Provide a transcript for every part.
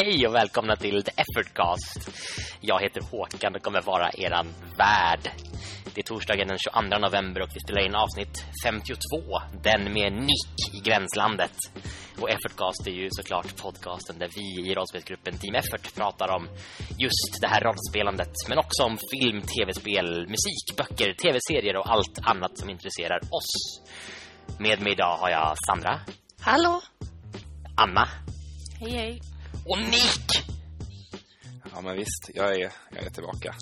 Hej och välkomna till The Effortcast. Jag heter Håkan och kommer vara eran värd. Det är torsdagen den 22 november och vi spelar in avsnitt 52, den med Nick i gränslandet. Och Effortcast är ju såklart podcasten där vi i rollspelsgruppen Team Effort pratar om just det här rollspelandet, men också om film, tv-spel, musik, böcker, tv-serier och allt annat som intresserar oss. Med mig idag har jag Sandra, Hallå? Anna Hej, hej. Och Nick. Ja, men visst. Jag är, jag är tillbaka.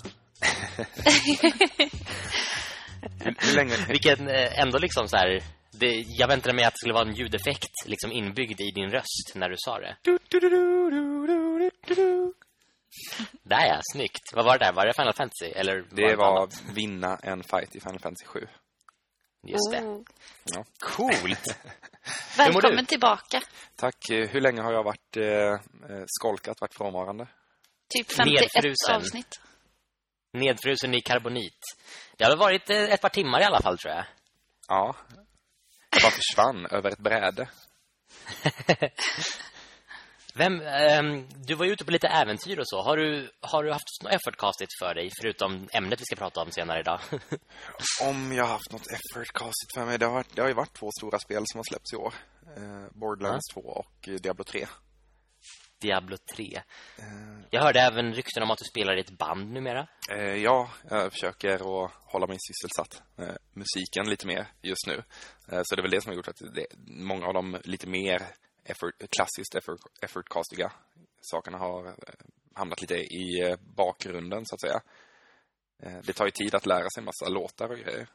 hur, hur länge... Vilken eh, ändå liksom så här det, jag väntade mig att det skulle vara en ljudeffekt liksom inbyggd i din röst när du sa det. Där ja, snyggt. Vad var det där? Var det Final Fantasy? Eller Det var annat? vinna en fight i Final Fantasy 7. Just det. Oh. Ja. Coolt. Välkommen tillbaka. Tack. Eh, Hur länge har jag varit eh, eh, skolkat, varit frånvarande? Typ 51 Nedfrusen. avsnitt. Nedfrusen i karbonit. Det har varit eh, ett par timmar i alla fall tror jag. Ja. Jag bara försvann över ett bräde. Vem, ehm, du var ju ute på lite äventyr och så. Har du, har du haft något effortcastigt för dig förutom ämnet vi ska prata om senare idag? Om jag har haft något effort castigt för mig. Det har, varit, det har ju varit två stora spel som har släppts i år. Eh, Borderlands 2 och eh, Diablo 3. Diablo 3. Eh, Jag hörde även rykten om att du spelar i ett band numera. Eh, ja, jag försöker att hålla mig sysselsatt med musiken lite mer just nu. Eh, så det är väl det som har gjort att det, många av de lite mer effort, klassiskt effort, effortcastiga sakerna har eh, hamnat lite i eh, bakgrunden så att säga. Eh, det tar ju tid att lära sig en massa låtar och grejer.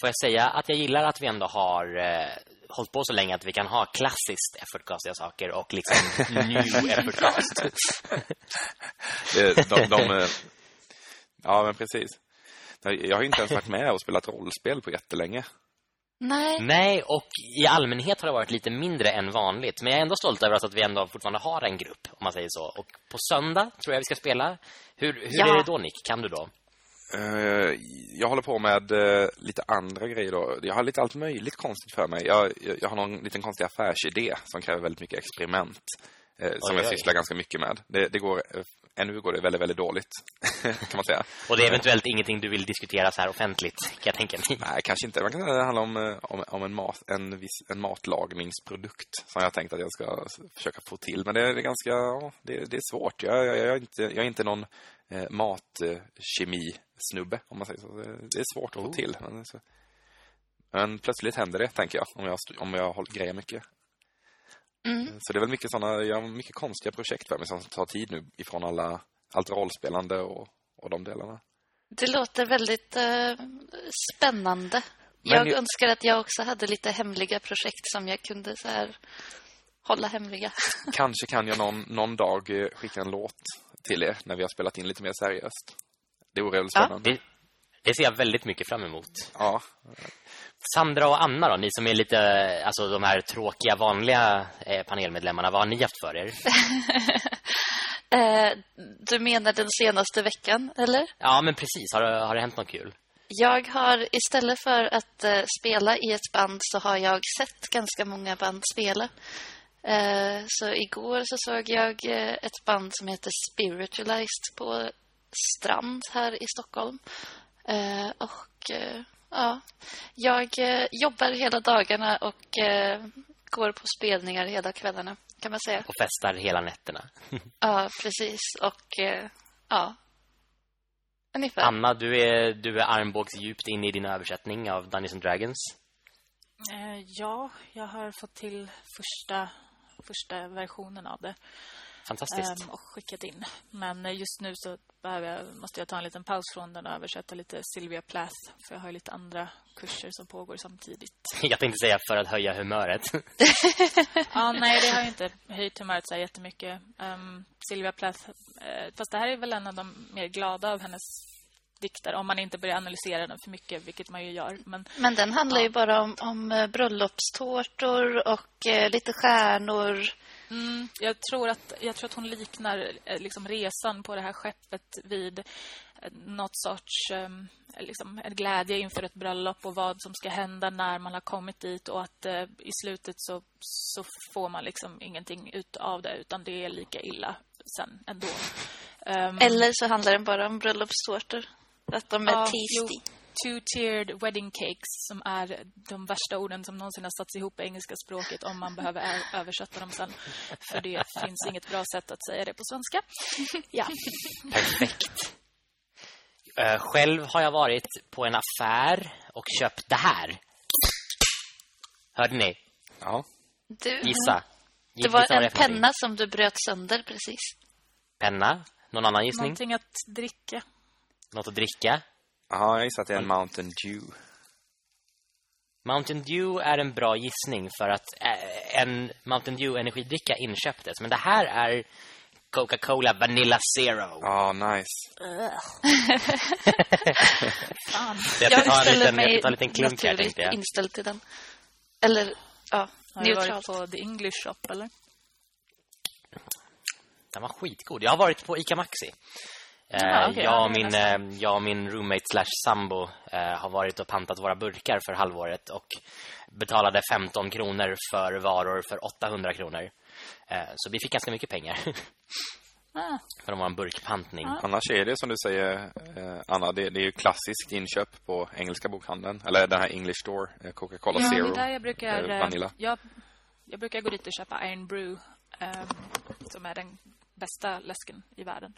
Får jag säga att jag gillar att vi ändå har eh, hållit på så länge att vi kan ha klassiskt effortcastiga saker och liksom new effortcast. De, de, eh, ja, men precis. Jag har ju inte ens varit med och spelat rollspel på jättelänge. Nej. Nej, och i allmänhet har det varit lite mindre än vanligt. Men jag är ändå stolt över att vi ändå fortfarande har en grupp, om man säger så. Och på söndag tror jag vi ska spela. Hur, hur Ja. är det då, Nick? Kan du då? Eh, Jag håller på med eh, lite andra grejer då. Jag har lite allt möjligt konstigt för mig. Jag, jag, jag har någon liten konstig affärsidé som kräver väldigt mycket experiment. Eh, Som Oj, jag sysslar ganska mycket med. Det, det går, eh, ännu går det väldigt, väldigt dåligt, kan man säga. Och det är eventuellt ingenting du vill diskutera så här offentligt, kan jag tänka mig. Nej, kanske inte. Man kan det handlar om, eh, om, om en, mat, en, viss, en matlagningsprodukt som jag har tänkt att jag ska försöka få till. Men det är ganska, ja, det, det är svårt. Jag, jag, jag, är inte, jag är inte någon eh, matkemi-snubbe, om man säger så. Det, är svårt att få Oh. till. Men, men plötsligt händer det, tänker jag, om jag, om jag håller, grejer mycket. Mm. Så det är väl mycket såna, jag har mycket konstiga projekt för mig som tar tid nu ifrån alla, allt rollspelande och, och de delarna. Det låter väldigt eh, spännande. Men jag ju- önskar att jag också hade lite hemliga projekt som jag kunde så här hålla hemliga. Kanske kan jag någon, någon dag eh, skicka en låt till er när vi har spelat in lite mer seriöst. Det vore Ja. spännande. Det, det ser jag väldigt mycket fram emot. Ja. Sandra och Anna då, ni som är lite, alltså de här tråkiga vanliga eh, panelmedlemmarna, vad har ni haft för er? Eh, du menar den senaste veckan, eller? Ja, men precis. Har, har det hänt något kul? Jag har istället för att eh, spela i ett band så har jag sett ganska många band spela. Eh, så igår så såg jag eh, ett band som heter Spiritualized på Strand här i Stockholm. Eh, och ja, jag eh, jobbar hela dagarna och eh, går på spelningar hela kvällarna kan man säga. Och festar hela nätterna. Ja, precis. Och eh, ja, ungefär. Anna, du är, du är armbågs djupt inne i din översättning av Dungeons and Dragons. Eh, Ja, jag har fått till första, första versionen av det Fantastiskt. ehm, och skickat in. Men just nu så behöver jag, måste jag ta en liten paus från den och översätta lite Sylvia Plath. För jag har ju lite andra kurser som pågår samtidigt. Jag tänkte säga för att höja humöret. ja, nej, det har ju inte höjt humöret så här jättemycket. Um, Sylvia Plath, eh, fast det här är väl en av de mer glada av hennes dikter. Om man inte börjar analysera den för mycket, vilket man ju gör. Men Men den handlar Ja. ju bara om, om eh, bröllopstårtor och eh, lite stjärnor. Mm, jag, tror att, jag tror att hon liknar eh, liksom resan på det här skeppet vid eh, något sorts... ehm, liksom, en glädje inför ett bröllop och vad som ska hända när man har kommit dit och att eh, i slutet så, så får man liksom ingenting ut av det utan det är lika illa sen ändå. Um, Eller så handlar den bara om bröllopstårtor. Att de är Ja, tasty. jo. Two-tiered wedding cakes som är de värsta orden som någonsin har satts ihop i engelska språket om man behöver översätta dem sen. För det finns inget bra sätt att säga det på svenska. Ja. Perfekt. Eh, själv har jag varit på en affär och köpt det här. Hörde ni? Ja. Du, Gissa. Det var en för någonting. penna som du bröt sönder precis. Penna. Någon annan gissning? Någonting att dricka. Något att dricka? Jaha, jag gissar att det är en Mountain Dew. Mountain Dew är en bra gissning för att eh, en Mountain Dew energidricka inköptes. Men det här är Coca-Cola Vanilla Zero. Ja, nice. Fan. Jag Jag tar liten, mig jag tar en liten klunk här tänkte jag. inställd till den. Eller, ja, Har du varit neutralt. på The English Shop, eller? Den var skitgod. Jag har varit på Ica Maxi. Eh, Ja, okej, jag, ja, och min, eh, jag och min roommate slash sambo eh, har varit och pantat våra burkar för halvåret och betalade 15 kronor för varor för 800 kronor. Eh, så vi fick ganska mycket pengar Ah, för att vara en burkpantning. Annars är det som du säger, eh, Anna, det, det är ju klassiskt inköp på engelska bokhandeln. Eller den här English Store, eh, Coca-Cola ja, Zero. där jag brukar... eh, eh, Vanilla. Jag, jag brukar gå dit och köpa Iron Brew. ehm, som är den bästa läsken i världen.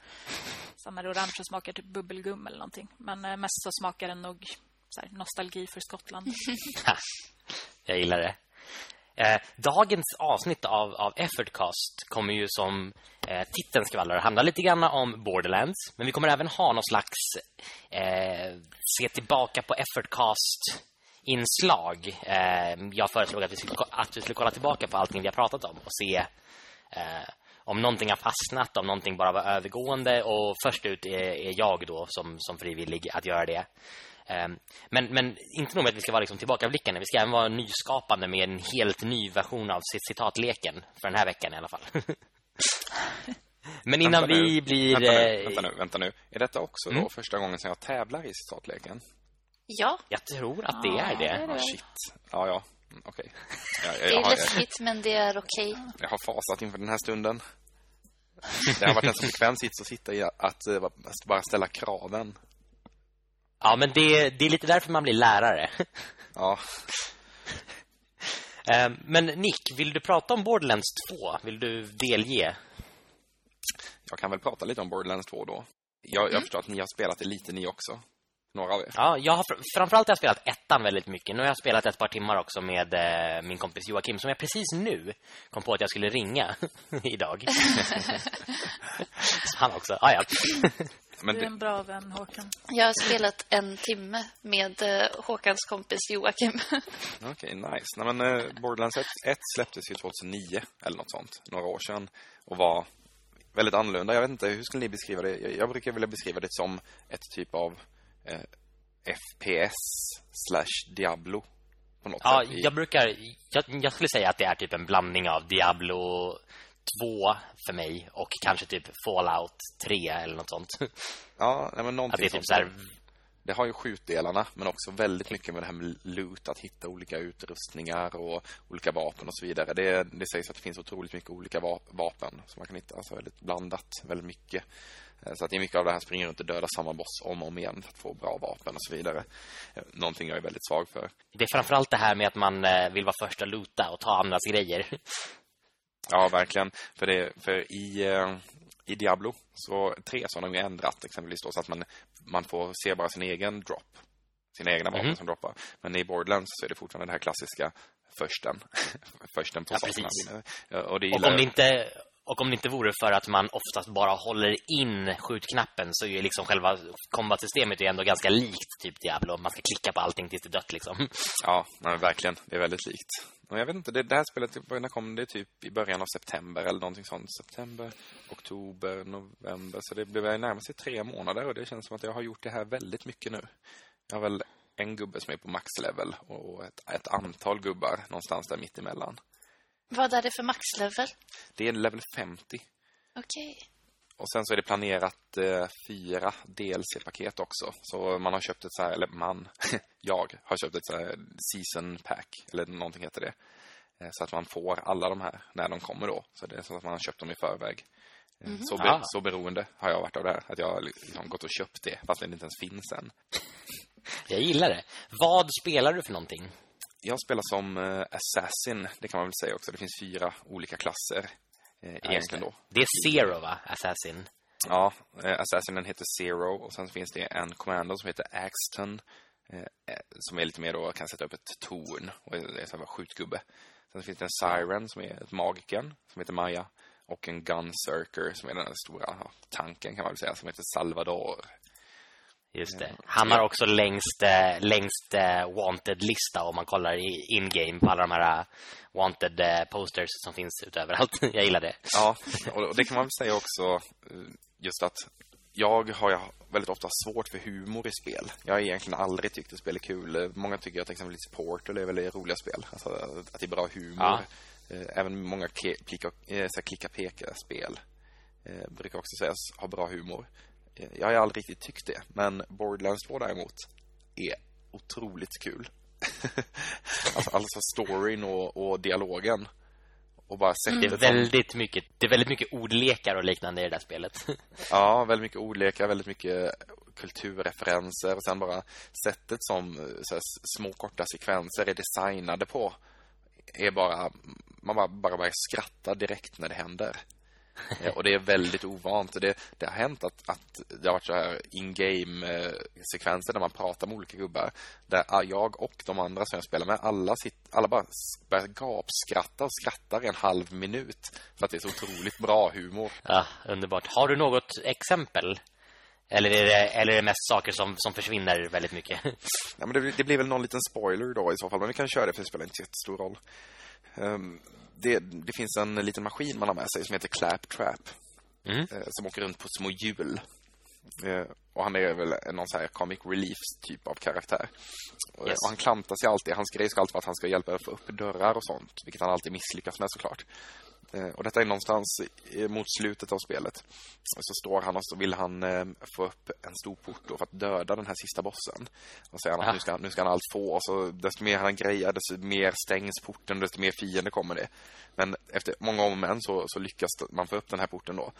Som är orange smakar typ bubbelgum eller någonting. Men eh, mest så smakar den nog så här, nostalgi för Skottland. Jag gillar det. Eh, dagens avsnitt av, av Effortcast kommer ju som eh, titeln skvallrar handla lite grann om Borderlands. Men vi kommer även ha någon slags eh, se tillbaka på Effortcast-inslag. Eh, jag föreslog att vi, skulle, att vi skulle kolla tillbaka på allting vi har pratat om och se eh, om någonting har fastnat, om någonting bara var övergående. Och först ut är, är jag då som, som frivillig att göra det. Ehm, Men, men inte nog med att vi ska vara liksom tillbakablickande. Vi ska även vara nyskapande med en helt ny version av cit- citatleken. För den här veckan i alla fall. men innan Vänta nu, vi blir... Vänta nu, eh, vänta nu, vänta nu. Är detta också Mm. då första gången som jag tävlar i citatleken? Ja, Jag tror att det Ja, är det är det. det. Ah, shit. Ja, ja. Mm, Okej. Jag, det är jag, läskigt men det är okej. jag har fasat inför den här stunden. Det har varit en så bekväm sits att sitta i att eh, bara ställa kraven. Ja, men det, det är lite därför man blir lärare. Ja, Ehm, Men Nick, vill du prata om Borderlands 2? Vill du delge? jag kan väl prata lite om Borderlands 2 då. Jag, jag förstår att ni har spelat det lite ni också. Några av er. Ja, jag har fr- framförallt har jag spelat ettan väldigt mycket. Nu har jag spelat ett par timmar också med eh, min kompis Joakim som jag precis nu kom på att jag skulle ringa idag. Han också. Ah, ja. Men Du är en bra vän, Håkan. Jag har spelat en timme med eh, Håkans kompis Joakim. Okej, nice. Nej, men, eh, Borderlands 1, 1 släpptes ju 2009 eller något sånt, några år sedan och var väldigt annorlunda. Jag vet inte, hur skulle ni beskriva det? Jag, jag brukar vilja beskriva det som ett typ av eh, FPS slash Diablo på något ja, sätt. i- jag brukar... Jag, jag skulle säga att det är typ en blandning av Diablo 2 för mig och kanske typ Fallout 3 eller något sånt. ja nej, men Att någonting det är typ så här... Det har ju skjutdelarna, men också väldigt mycket med det här med loot, att hitta olika utrustningar och olika vapen och så vidare. Det, det sägs att det finns otroligt mycket olika va- vapen som man kan hitta, alltså väldigt blandat, väldigt mycket. Eh, Så att är mycket av det här springer runt och döda samma boss om och om igen för att få bra vapen och så vidare. Eh, Någonting jag är väldigt svag för. Det är framförallt det här med att man eh, vill vara först att loota och ta andras grejer. Ja, verkligen. För, det, för i, i Diablo så tre så har de ju ändrat exempelvis då, så att man, man får se bara sin egen drop. Sina egna vapen Mhm. som droppar. Men i Borderlands så är det fortfarande det här klassiska försten. försten på Ja, sakerna Och det Och gillar om det, inte, och om det inte vore för att man oftast bara håller in skjutknappen så är ju liksom själva kombatsystemet ju ändå ganska likt typ Diablo. Man ska klicka på allting tills det är dött liksom. Ja, men verkligen. Det är väldigt likt. Och jag vet inte, det, det här spelet, när kom det typ i början av september eller någonting sånt? September, oktober, november. Så det blev närmare sig tre månader och det känns som att jag har gjort det här väldigt mycket nu. Jag har väl en gubbe som är på maxlevel och ett, ett antal gubbar någonstans där mitt emellan. Vad är det för maxlevel? Det är level 50. Okej. och sen så är det planerat eh, fyra DLC-paket också. Så man har köpt ett så här, eller man, jag har köpt ett så här season pack, eller någonting heter det. Eh, så att man får alla de här när de kommer då. Så det är så att man har köpt dem i förväg. Mm. Så, be, Ah. så beroende har jag varit av det här. Att jag har liksom gått och köpt det, fast det inte ens finns än. Jag gillar det. Vad spelar du för någonting? Jag spelar som eh, Assassin, det kan man väl säga också. Det finns fyra olika klasser eh, egentligen då. Det är Zero, va? Assassin. Ja, eh, Assassinen heter Zero och sen finns det en kommando som heter Axton eh, eh, som är lite mer då kan sätta upp ett torn och är är så här skjutgubbe. Sen finns det en Siren som är ett magiken som heter Maja och en Gunsurker som är den stora ja, tanken kan man väl säga som heter Salvador. Just det. Han har också längst, eh, längst eh, wanted-lista om man kollar in-game på alla de här eh, wanted posters som finns ute överallt. Jag gillar det. Ja, och det kan man väl säga också just att jag har väldigt ofta svårt för humor i spel. Jag har egentligen aldrig tyckt att spel är kul. Många tycker att exempelvis Portal är väldigt roliga spel. Alltså att det är bra humor. Ja. Även många klicka-peka-spel brukar också sägas ha bra humor. Jag har aldrig riktigt tyckt det. Men Borderlands 2 däremot är otroligt kul. alltså, alltså storyn och, och dialogen. Och bara Det är sättet som- väldigt mycket, det är väldigt mycket ordlekar och liknande i det där spelet. Ja, väldigt mycket ordlekar, väldigt mycket kulturreferenser och sen bara sättet som här, små korta sekvenser är designade på är bara man bara, bara börjar skratta direkt när det händer. Eh, Och det är väldigt ovant. Och Det, det har hänt att, att det har varit så här in-game eh, där man pratar med olika gubbar. Där ah, jag och de andra som jag spelar med, alla, sitt, alla bara s- börjar gapskratta och skrattar i en halv minut. För att det är så otroligt bra humor. Ja, underbart. Har du något exempel? Eller är det, eller är det mest saker som, som försvinner väldigt mycket? Ja, men det, det blir väl någon liten spoiler då i så fall, men vi kan köra det för det spelar inte jättestor roll. Ehm, det, det finns en liten maskin man har med sig som heter Claptrap. Mm. eh, som åker runt på små hjul. Eh, och han är väl någon så här comic relief typ av karaktär. Och, Yes. och han klantar sig alltid. Hans grej ska alltid vara att han ska hjälpa att få upp dörrar och sånt. Vilket han alltid misslyckas med såklart. Eh, och detta är någonstans mot slutet av spelet. Och så står han och så vill han eh, få upp en stor port för att döda den här sista bossen. Och säger han Ah. att nu ska, nu ska han allt få. Och så desto mer han grejar, desto mer stängs porten, desto mer fiender kommer det. Men efter många om och men så, så lyckas man få upp den här porten då.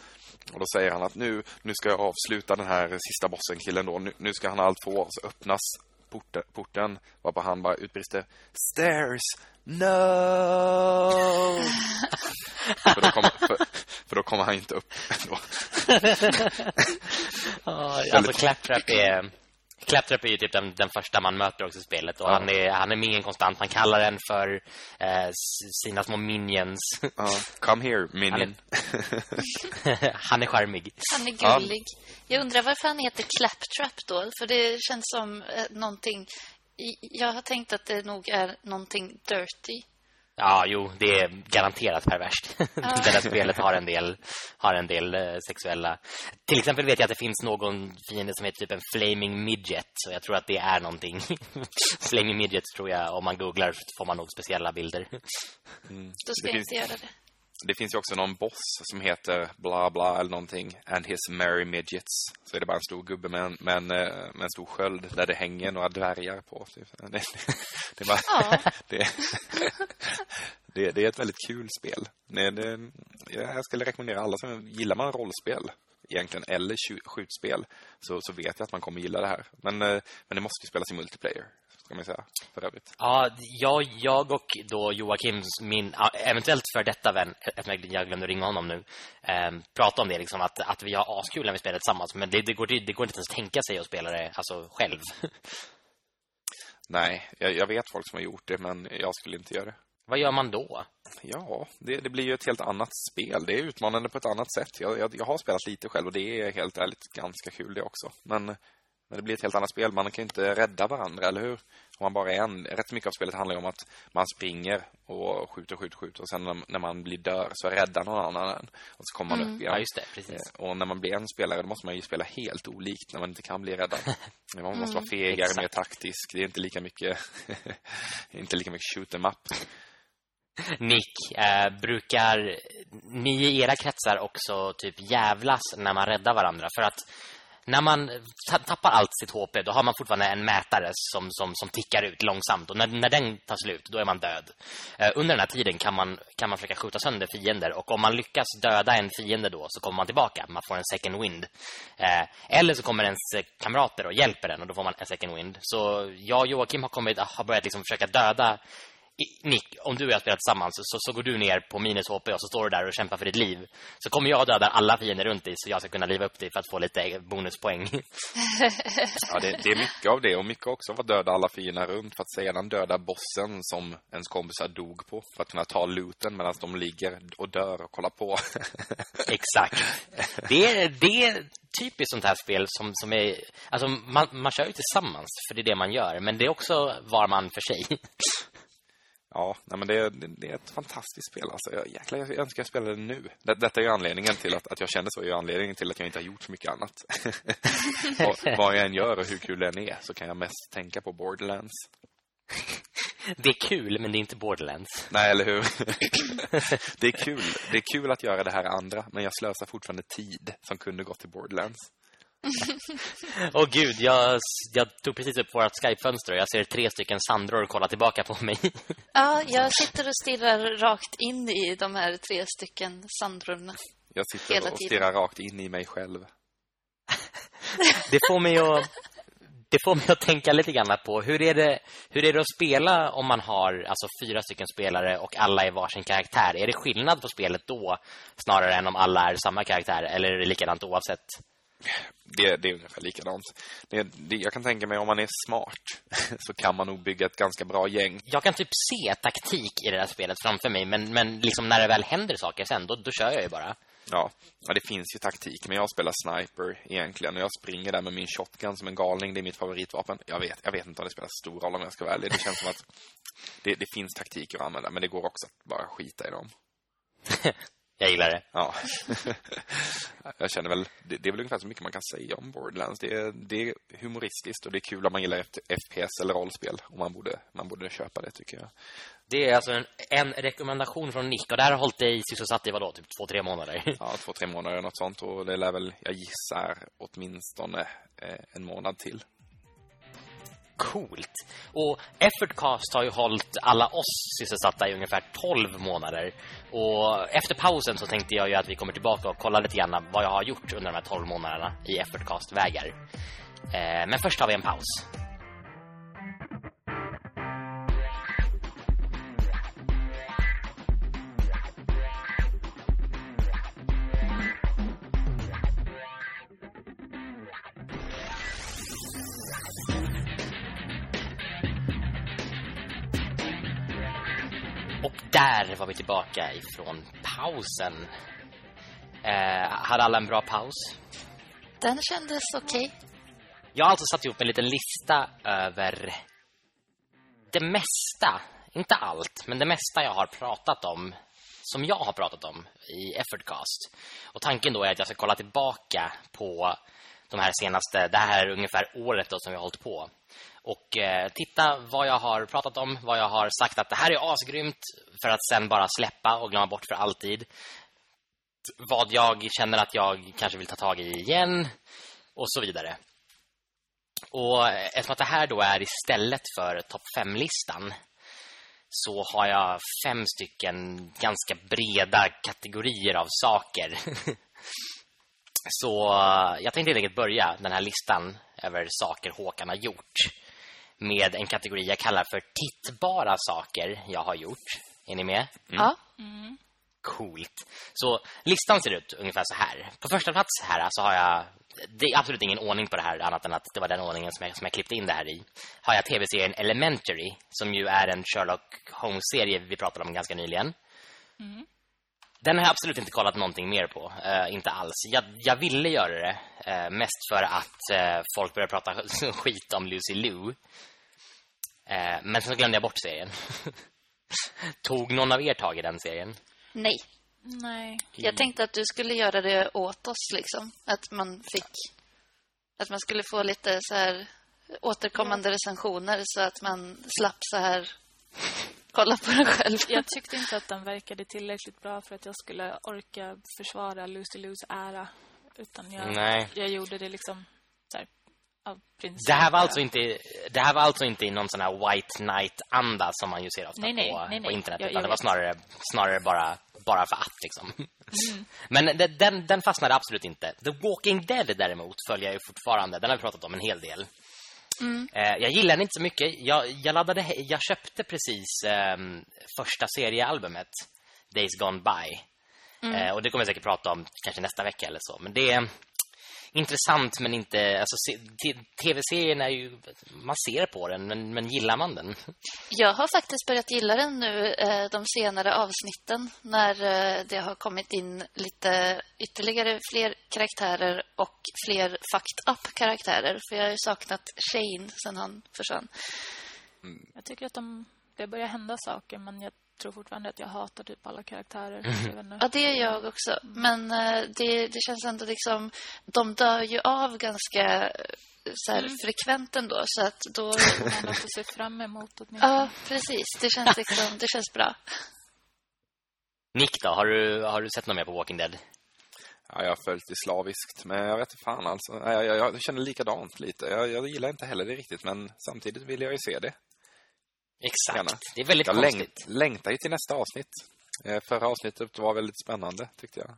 Och då säger han att nu, nu ska jag avsluta den här sista bossen killen då. Nu, nu ska han allt få. Och så öppnas porten, porten varpå han bara utbrister Stairs! No! för, då kommer, för, för då kommer han inte upp då. Ja, alltså Claptrap är Claptrap är ju typ den, den första man möter också i spelet och Ja. han är han är en konstant. Han kallar den för eh, sina små minions. Ja, come here, minion. han är. Han är Ja. gullig. Jag undrar varför han heter Claptrap då? För det känns som eh, någonting... Jag har tänkt att det nog är någonting dirty. Ja, jo, det är garanterat perverst. det där spelet har en del har en del eh, sexuella. Till exempel vet jag att det finns någon fiende som heter typ en flaming midget så jag tror att det är någonting. flaming midget tror jag om man googlar får man nog speciella bilder. Då ska Det jag finns- inte göra det. Det finns ju också någon boss som heter bla bla eller någonting. And his merry midgets. Så är det bara en stor gubbe med en, med en, eh, med en stor sköld där det hänger några dvärgar på. Typ. Det, det, är bara, Ja. det, det, det är ett väldigt kul spel. Det, det, jag skulle rekommendera alla som gillar man rollspel egentligen eller skjutspel så, så vet jag att man kommer gilla det här. Men, eh, men det måste ju spelas i multiplayer ska man säga för övrigt. Ja, jag, jag och då Joakim, min eventuellt för detta vän, eftersom jag glömde ringa honom nu, eh, prata om det, liksom, att, att vi har askul när vi spelar tillsammans. Men det, det, går, det går inte ens att tänka sig att spela det alltså, själv. Nej, jag, jag vet folk som har gjort det men jag skulle inte göra det. Vad gör man då? Ja, det, det blir ju ett helt annat spel. Det är utmanande på ett annat sätt. Jag, jag, jag har spelat lite själv och det är helt ärligt ganska kul det också. Men, men det blir ett helt annat spel. Man kan ju inte rädda varandra, eller hur? Om man bara är en. Rätt mycket av spelet handlar ju om att man springer och skjuter, skjuter, skjuter. Och sen när, man blir dör så räddar någon annan en. Och så kommer man upp igen. Ja, just det. Precis. Eh, Och när man blir en spelare då måste man ju spela helt olikt när man inte kan bli räddad. Man måste vara fegare, exakt. mer taktisk. Det är inte lika mycket inte lika mycket shoot em up. Nick, eh, brukar ni i era kretsar också typ jävlas när man räddar varandra? För att när man tappar allt sitt HP då har man fortfarande en mätare som, som, som tickar ut långsamt och när, när den tar slut då är man död. Eh, under den här tiden kan man, kan man försöka skjuta sönder fiender och om man lyckas döda en fiende då så kommer man tillbaka. Man får en second wind. Eh, eller så kommer ens eh, kamrater och hjälper den och då får man en second wind. Så jag och Joakim har, kommit, har börjat liksom försöka döda Nick, om du och jag spelar tillsammans så, så går du ner på minus HP och så står du där och kämpar för ditt liv. Så kommer jag döda alla fiender runt dig så jag ska kunna liva upp dig för att få lite bonuspoäng. ja, det, det, är mycket av det och mycket också av att döda alla fiender runt för att sedan döda bossen som ens kompisar dog på för att kunna ta looten medan de ligger och dör och kollar på. Exakt. Det är, det är typiskt sånt här spel som, som är... Alltså man, man kör ju tillsammans för det är det man gör. Men det är också var man för sig. Ja, nej men det, det, det, är ett fantastiskt spel. Alltså, jag, jäklar, jag önskar jag spelade det nu. Det, detta är anledningen till att, att jag kände så. är anledningen till att jag inte har gjort så mycket annat. och, vad jag än gör och hur kul det än är så kan jag mest tänka på Borderlands. Det är kul, men det är inte Borderlands. Nej, eller hur? det är kul. Det är kul att göra det här andra, men jag slösar fortfarande tid som kunde gått till Borderlands. Åh oh, gud, jag, jag tog precis upp vårt Skype-fönster och jag ser tre stycken Sandror kolla tillbaka på mig. Ja, jag sitter och stirrar rakt in i de här tre stycken Sandrorna. Jag sitter och stirrar rakt in i mig själv. Det får mig att det får mig att tänka lite grann på hur är det hur är det att spela om man har alltså fyra stycken spelare och alla är varsin karaktär? Är det skillnad på spelet då snarare än om alla är samma karaktär eller är det likadant oavsett? Det, det är ungefär likadant. Det, det, jag kan tänka mig om man är smart så kan man nog bygga ett ganska bra gäng. Jag kan typ se taktik i det här spelet framför mig. Men, men liksom när det väl händer saker sen, då, då kör jag ju bara. Ja, ja, det finns ju taktik. Men jag spelar sniper egentligen. Och jag springer där med min shotgun som en galning. Det är mitt favoritvapen. Jag vet, jag vet inte om det spelar stor roll om jag ska vara ärlig. Det känns som att det, det finns taktiker att använda. Men det går också att bara skita i dem. Jag gillar det. Ja. jag känner väl, det, det, är väl ungefär så mycket man kan säga om Borderlands. Det är, det är humoristiskt och det är kul om man gillar FPS eller rollspel. Och man borde, man borde köpa det tycker jag. Det är alltså en, en rekommendation från Nick. Och det här har hållit dig sysselsatt i vadå? Typ två, tre månader? Ja, två, tre månader något sånt. Och det lär väl, jag gissar, åtminstone eh, en månad till. Coolt. Och Effortcast har ju hållit alla oss sysselsatta i ungefär 12 månader. Och efter pausen så tänkte jag ju att vi kommer tillbaka och kollar lite grann vad jag har gjort under de här 12 månaderna i Effortcast-vägar. Eh, men först har vi en paus. Där var vi tillbaka ifrån pausen. Eh, hade alla en bra paus? Den kändes okej. Okay. Jag har alltså satt ihop en liten lista över det mesta, inte allt, men det mesta jag har pratat om som jag har pratat om i Effortcast. Och tanken då är att jag ska kolla tillbaka på de här senaste, det här är ungefär året då som vi har hållit på och eh, titta vad jag har pratat om, vad jag har sagt att det här är asgrymt för att sen bara släppa och glömma bort för alltid. Vad jag känner att jag kanske vill ta tag i igen och så vidare. Och eftersom att det här då är istället för topp 5-listan så har jag fem stycken ganska breda kategorier av saker. så eh, jag tänkte helt enkelt börja den här listan över saker Håkan har gjort med en kategori jag kallar för tittbara saker jag har gjort. Är ni med? Mm. Ja. Mm. Coolt. Så listan ser ut ungefär så här. På första plats här så har jag det är absolut ingen ordning på det här annat än att det var den ordningen som jag, som jag klippte in det här i. Har jag tv-serien Elementary som ju är en Sherlock Holmes-serie vi pratade om ganska nyligen. Mm. Den har jag absolut inte kollat någonting mer på. Uh, inte alls. Jag, jag ville göra det. Uh, mest för att uh, folk började prata skit om Lucy Liu. men sen glömde jag bort serien. Tog någon av er tag i den serien? Nej. Nej. Jag tänkte att du skulle göra det åt oss liksom. Att man fick... Att man skulle få lite så här återkommande recensioner så att man slapp så här kolla på den själv. Jag tyckte inte att den verkade tillräckligt bra för att jag skulle orka försvara Lucy-Lus ära. Utan jag, Nej. jag gjorde det liksom så här, av princip. Det här var alltså inte det här var alltså inte i någon sån här white knight anda som man ju ser ofta Nej, nej, på, nej, på internet Jag- utan jag det var snarare snarare bara bara för att liksom. Mm. Men det- den den fastnade absolut inte. The Walking Dead däremot följer jag ju fortfarande. Den har vi pratat om en hel del. Eh, jag gillar den inte så mycket. Jag, jag laddade jag köpte precis ehm, första seriealbumet Days Gone By. Eh, och det kommer jag säkert prata om kanske nästa vecka eller så, men det intressant men inte alltså TV-serien är ju man ser på den men, men gillar man den? Jag har faktiskt börjat gilla den nu eh, de senare avsnitten när eh, det har kommit in lite ytterligare fler karaktärer och fler fucked up karaktärer. För jag har ju saknat Shane sen han försvann. Jag tycker att de, det börjar hända saker men jag tror fortfarande att jag hatar typ alla karaktärer. Inte. Ja, det är jag också. Men eh, det, det känns ändå liksom... De dör ju av ganska eh, så här, frekvent ändå. Så att då... Man har något att se fram emot åtminstone. ja, precis. Det känns, liksom, det känns bra. Nick då, har du, har du sett något mer på Walking Dead? Ja, jag har följt det slaviskt, men jag vet inte fan alltså. Jag, jag, jag känner likadant lite. Jag, jag gillar inte heller det riktigt, men samtidigt vill jag ju se det. Exakt, Gärna. det är väldigt Jag konstigt. längt, längtar ju till nästa avsnitt. Eh, Förra avsnittet var väldigt spännande, tyckte jag.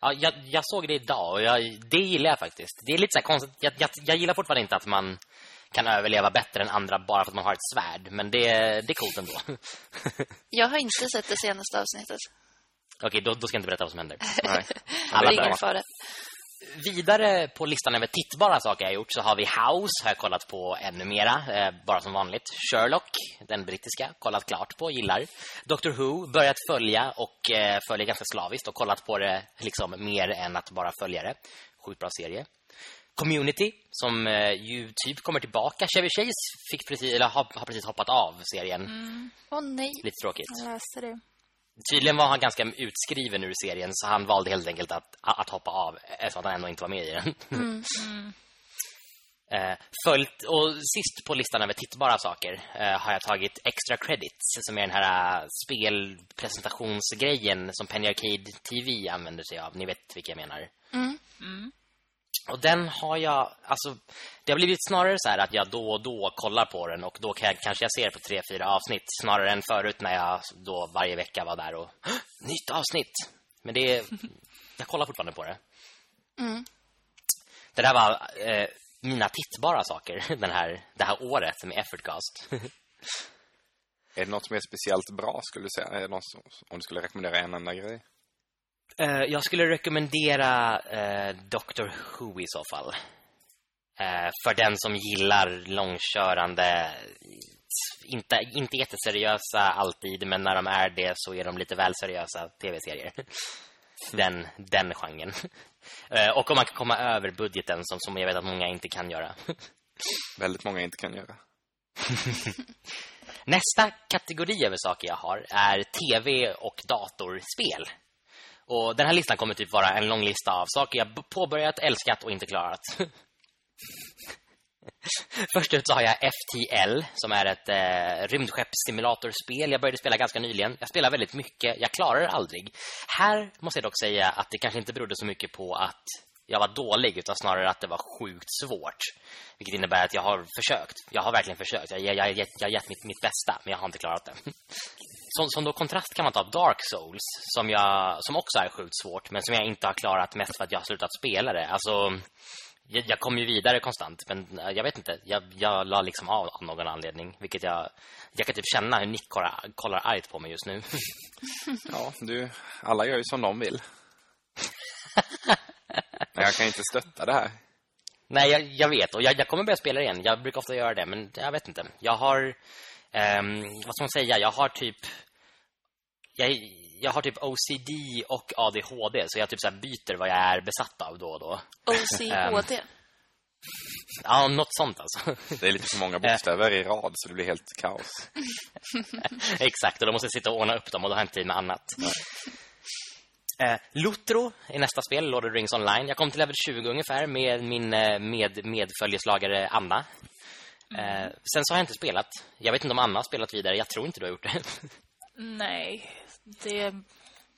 Ja, jag, jag såg det idag och jag, det gillar jag faktiskt. Det är lite så här konstigt. Jag, jag, jag gillar fortfarande inte att man kan överleva bättre än andra bara för att man har ett svärd. Men det, det är coolt ändå. Jag har inte sett det senaste avsnittet. Okej, då, då ska jag inte berätta vad som händer. Nej. Alla det är ingen fara. Vidare på listan över tittbara saker jag har gjort så har vi House, har jag kollat på ännu mera, eh, bara som vanligt. Sherlock, den brittiska, kollat klart på, gillar. Doctor Who, börjat följa och eh, följer ganska slaviskt och kollat på det liksom mer än att bara följa det. Sjukt bra serie. Community, som eh, ju typ kommer tillbaka. Chevy Chase fick precis, eller har, har precis hoppat av serien. Åh nej. Lite tråkigt. Jag läste det. Tydligen var han ganska utskriven ur serien så han valde helt enkelt att, att hoppa av eftersom han ändå inte var med i den. Eh, följt, och sist på listan över tittbara saker eh, har jag tagit Extra Credits som är den här eh, spelpresentationsgrejen som Penny Arcade TV använder sig av. Ni vet vilka jag menar. Och den har jag, alltså det har blivit snarare så här att jag då och då kollar på den och då kan jag, kanske jag ser på tre, fyra avsnitt snarare än förut när jag då varje vecka var där och "Hå! nytt avsnitt. Men det är, jag kollar fortfarande på det. Det där var eh, mina tittbara saker den här, det här året med Effortcast. Är det något som är speciellt bra, skulle du säga? Är det något som, om du skulle rekommendera en enda grej? Eh, jag skulle rekommendera eh, Doctor Who i så fall. Eh, för den som gillar långkörande, inte, inte jätteseriösa alltid, men när de är det så är de lite väl seriösa tv-serier. Den, den genren. Och om man kan komma över budgeten som, som jag vet att många inte kan göra. Väldigt många inte kan göra. Nästa kategori över saker jag har är tv och datorspel. Och den här listan kommer typ vara en lång lista av saker jag påbörjat, älskat och inte klarat. Först ut så har jag FTL som är ett eh, rymdskeppssimulatorspel. Jag började spela ganska nyligen. Jag spelar väldigt mycket. Jag klarar det aldrig. Här måste jag dock säga att det kanske inte berodde så mycket på att jag var dålig utan snarare att det var sjukt svårt. Vilket innebär att jag har försökt. Jag har verkligen försökt. Jag, jag, jag, jag har gett mitt, mitt bästa, men jag har inte klarat det. Som, som då kontrast kan man ta Dark Souls som, jag, som också är sjukt svårt men som jag inte har klarat mest för att jag har slutat spela det. Alltså, jag, jag kommer ju vidare konstant men eh, jag vet inte. Jag, jag la liksom av av någon anledning. Vilket jag, jag kan typ känna hur Nick kollar, kollar argt på mig just nu. Ja, du, alla gör ju som de vill. Men jag kan inte stötta det här. Nej, jag, jag vet. Och jag, jag kommer börja spela igen. Jag brukar ofta göra det, men jag vet inte. Jag har... ehm, vad ska man säga? Jag har typ... Jag, jag har typ OCD och ADHD, så jag typ så byter vad jag är besatt av då och då. OCHD. Ja, något sånt alltså. Det är lite för många bokstäver i rad så det blir helt kaos. Exakt, och då måste jag sitta och ordna upp dem och då har jag inte tid med annat. Eh, Lotro är nästa spel, Lord of the Rings Online. Jag kom till level 20 ungefär med min eh, med, medföljeslagare Anna. Eh, sen så har jag inte spelat. Jag vet inte om Anna har spelat vidare. Jag tror inte du har gjort det. Nej, det...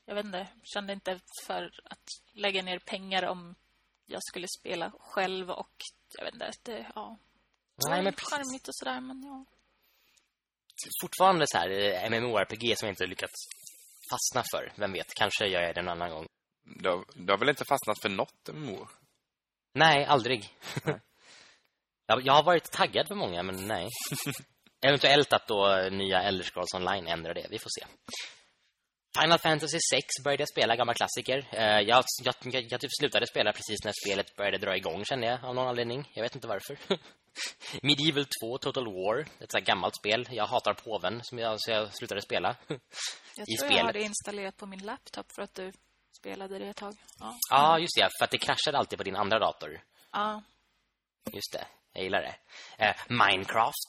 Jag vet inte. Kände inte för att lägga ner pengar om jag skulle spela själv och jag vet inte. Det, ja. Nej, men charmigt och sådär, men ja. Fortfarande så här eh, MMORPG som jag inte lyckats fastna för. Vem vet, kanske gör jag det en annan gång. Du har, du har väl inte fastnat för något MMO? Nej, aldrig. jag, jag har varit taggad för många, men nej. Eventuellt att då nya Elder Scrolls Online ändrar det. Vi får se. Final Fantasy 6 började jag spela, gamla klassiker. Eh, jag, jag, jag, jag typ slutade spela precis när spelet började dra igång, kände jag, av någon anledning. Jag vet inte varför. Medieval 2, Total War, ett så gammalt spel. Jag hatar påven, som jag, så jag slutade spela. Jag tror spelet. jag hade installerat på min laptop för att du spelade det ett tag. Ja. Ja, just det, för att det kraschade alltid på din andra dator. ja. Just det, jag gillar det. Eh, Minecraft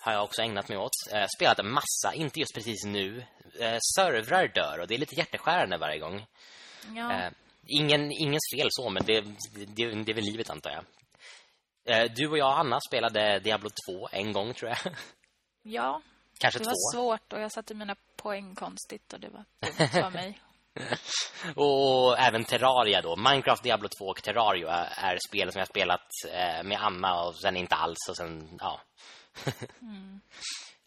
har jag också ägnat mig åt. Eh, spelat en massa, inte just precis nu. Eh, servrar dör och det är lite hjärteskärande varje gång. ja. Eh, ingen, ingens fel så, men det, det, det är väl livet antar jag. Eh, du och jag Anna spelade Diablo 2 en gång tror jag. ja. Kanske Det två. var svårt och jag satte mina poäng konstigt och det var dumt för mig. Och även Terraria då. Minecraft, Diablo 2 och Terraria är, spel som jag spelat eh, med Anna och sen inte alls och sen, ja. Mm.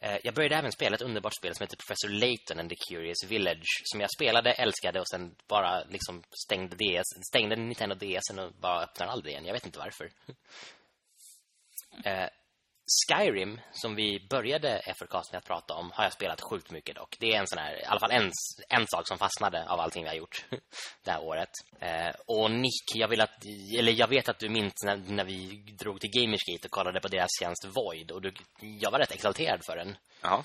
Eh, jag började även spela ett underbart spel som heter Professor Layton and the Curious Village som jag spelade, älskade och sen bara liksom stängde DS, stängde Nintendo DS och bara öppnade aldrig igen. Jag vet inte varför. Eh, Skyrim, som vi började Effortcast med att prata om, har jag spelat sjukt mycket dock. Det är en sån här, i alla fall en, en sak som fastnade av allting vi har gjort det här året. Eh, och Nick, jag vill att, eller jag vet att du minns när, när vi drog till Gamersgate och kollade på deras tjänst Void och du, jag var rätt exalterad för den. Ja,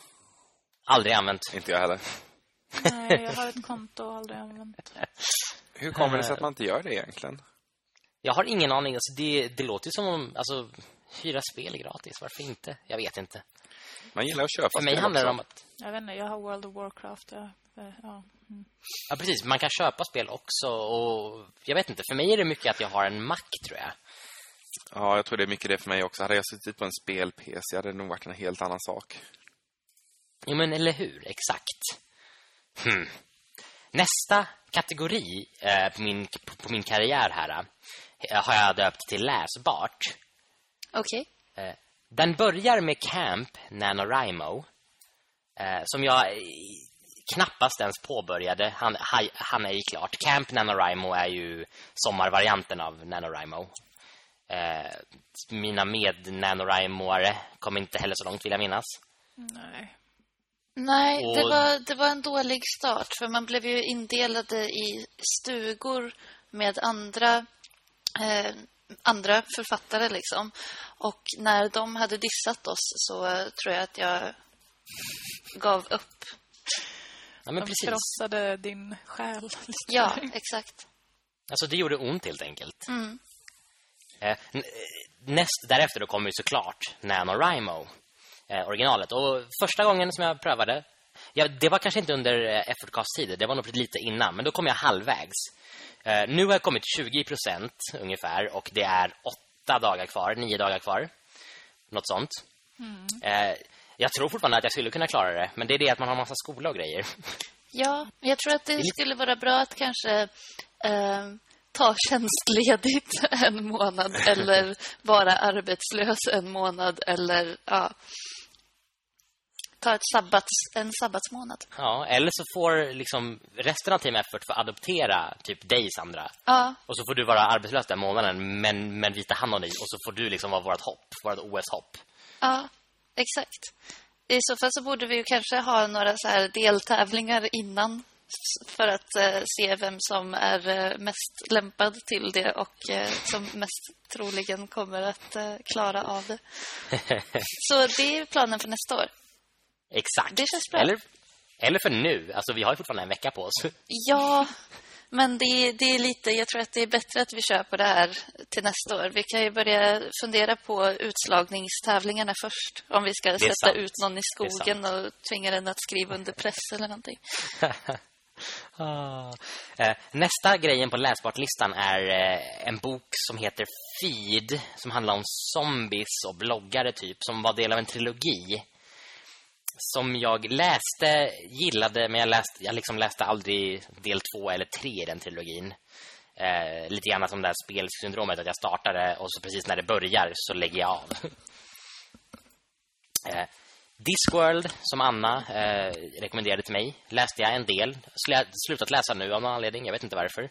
Aldrig använt. inte jag heller. Nej, jag har ett konto och aldrig använt. Hur kommer det sig att man inte gör det egentligen? Jag har ingen aning. Alltså det, det låter ju som om, alltså, hyra spel gratis. Varför inte? Jag vet inte. Man gillar att köpa För mig handlar det om att Jag vet inte, jag har World of Warcraft. Eh, ja. Mm. Ja, precis. Man kan köpa spel också och jag vet inte, för mig är det mycket att jag har en Mac, tror jag. Ja, jag tror det är mycket det för mig också. Hade jag suttit på en spel-PC hade det nog varit en helt annan sak. Jo, men eller hur? Exakt. Hmm. Nästa kategori eh, på, min, på, på min karriär här eh, har jag döpt till läsbart. Okej. Eh, den börjar med Camp NaNoWriMo eh, som jag eh, knappast ens påbörjade. Han, han, är ju klart. Camp NaNoWriMo är ju sommarvarianten av NaNoWriMo. Mina med-NaNoWriMoare kom inte heller så långt, vill jag minnas. Nej. Nej, det, Och- var, det var en dålig start. För man blev ju indelade i stugor med andra, eh, andra författare. liksom. Och när de hade dissat oss så tror jag att jag gav upp. Ja, men De precis. krossade din själ. lite. Ja, exakt. Alltså, det gjorde ont helt enkelt. Mm. Eh, eh, näst därefter då kommer ju såklart NaNoWriMo, eh, originalet. Och första gången som jag prövade, ja, det var kanske inte under eh, Effortcast-tiden, det var nog lite innan, men då kom jag halvvägs. Eh, nu har jag kommit 20% ungefär och det är åtta dagar kvar, nio dagar kvar. Något sånt. Eh, jag tror fortfarande att jag skulle kunna klara det, men det är det att man har massa skola och grejer. Ja, jag tror att det skulle vara bra att kanske eh, ta tjänstledigt en månad eller vara arbetslös en månad eller ja, ta ett sabbats, en sabbatsmånad. Ja, eller så får liksom resten av Team Effort få adoptera typ dig, Sandra. Ja, Och så får du vara arbetslös den månaden men, men vi tar hand om dig och så får du liksom vara vårt hopp, vårt OS-hopp. ja, exakt. I så fall så borde vi ju kanske ha några så här deltävlingar innan för att eh, se vem som är eh, mest lämpad till det och eh, som mest troligen kommer att eh, klara av det. Så det är planen för nästa år. Exakt. Det känns bra. Eller, eller för nu. Alltså vi har ju fortfarande en vecka på oss. Ja, men det, det är lite... Jag tror att det är bättre att vi kör på det här till nästa år. Vi kan ju börja fundera på utslagningstävlingarna först. Om vi ska sätta sant. ut någon i skogen och tvinga den att skriva under press eller någonting. ah. eh, nästa grejen på läsbart-listan är eh, en bok som heter Feed som handlar om zombies och bloggare typ som var del av en trilogi som jag läste, gillade men jag läste jag liksom läste aldrig del två eller tre i den trilogin. Eh, lite grann som det här spelsyndromet att jag startade och så precis när det börjar så lägger jag av. eh, Discworld, som Anna eh, rekommenderade till mig, läste jag en del. Sl slutat läsa nu av någon anledning, jag vet inte varför.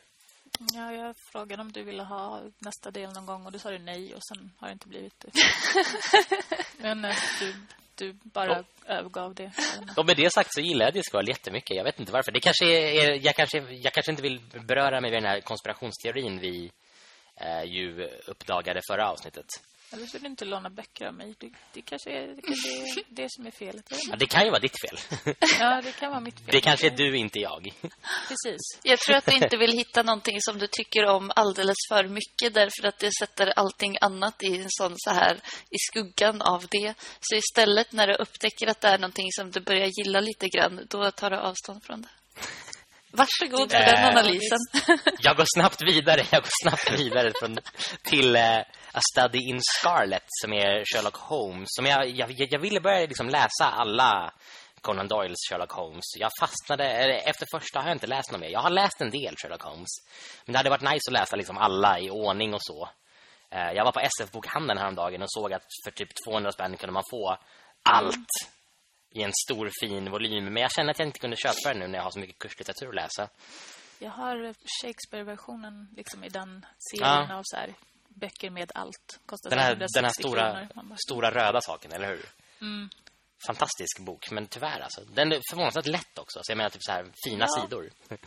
Ja, jag frågade om du ville ha nästa del någon gång och du sa du nej och sen har det inte blivit det. Men eh, du, du bara oh. övergav det. Och med det sagt så gillar jag Discworld jättemycket. Jag vet inte varför. Det kanske är, jag, kanske, jag kanske inte vill beröra mig vid den här konspirationsteorin vi eh, ju uppdagade förra avsnittet. Eller så vill du inte låna böcker av mig. Det, det kanske är det, kanske är det som är felet. Ja, det kan ju vara ditt fel. Ja, det kan vara mitt fel. Det kanske är du, inte jag. Precis. Jag tror att du inte vill hitta någonting som du tycker om alldeles för mycket därför att det sätter allting annat i en sån så här i skuggan av det. Så istället när du upptäcker att det är någonting som du börjar gilla lite grann, då tar du avstånd från det. Varsågod för den analysen. Jag går snabbt vidare. Jag går snabbt vidare från, till uh, A Study in Scarlet som är Sherlock Holmes. Som jag, jag, jag ville börja liksom läsa alla Conan Doyles Sherlock Holmes. Jag fastnade, efter första har jag inte läst något mer. Jag har läst en del Sherlock Holmes. Men det hade varit nice att läsa liksom alla i ordning och så. Uh, jag var på SF-bokhandeln häromdagen och såg att för typ 200 spänn kunde man få allt i en stor fin volym. Men jag känner att jag inte kunde köpa den nu när jag har så mycket kurslitteratur att läsa. Jag har Shakespeare-versionen liksom i den serien ja. av så här, böcker med allt. Kostar den här, den här stora, stora röda saken, eller hur? Mm. Fantastisk bok, men tyvärr alltså. Den är förvånansvärt lätt också. Så jag menar typ så här fina ja. sidor.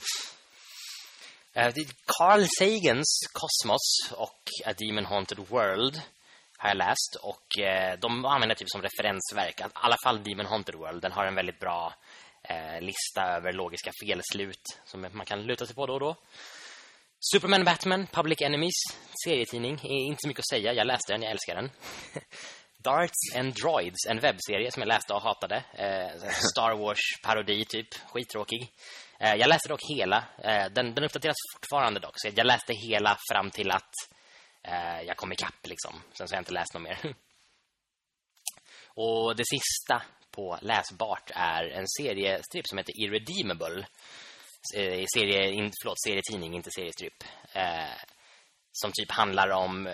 Eh, Carl Sagans Cosmos och A Demon Haunted World har jag läst och eh, de använder typ som referensverk. I alla fall Demon Hunter World, den har en väldigt bra eh, lista över logiska felslut som man kan luta sig på då och då. Superman Batman, Public Enemies, serietidning, är inte så mycket att säga. Jag läste den, jag älskar den. Darts and Droids, en webbserie som jag läste och hatade. Eh, Star Wars-parodi typ, skittråkig. Eh, jag läste dock hela. Eh, den, den uppdateras fortfarande dock, så jag läste hela fram till att eh, jag kom ikapp liksom. Sen så har jag inte läst något mer. och det sista på läsbart är en seriestrip som heter Irredeemable. Eh, serie, in, förlåt, serietidning, inte seriestrip. Eh, som typ handlar om eh,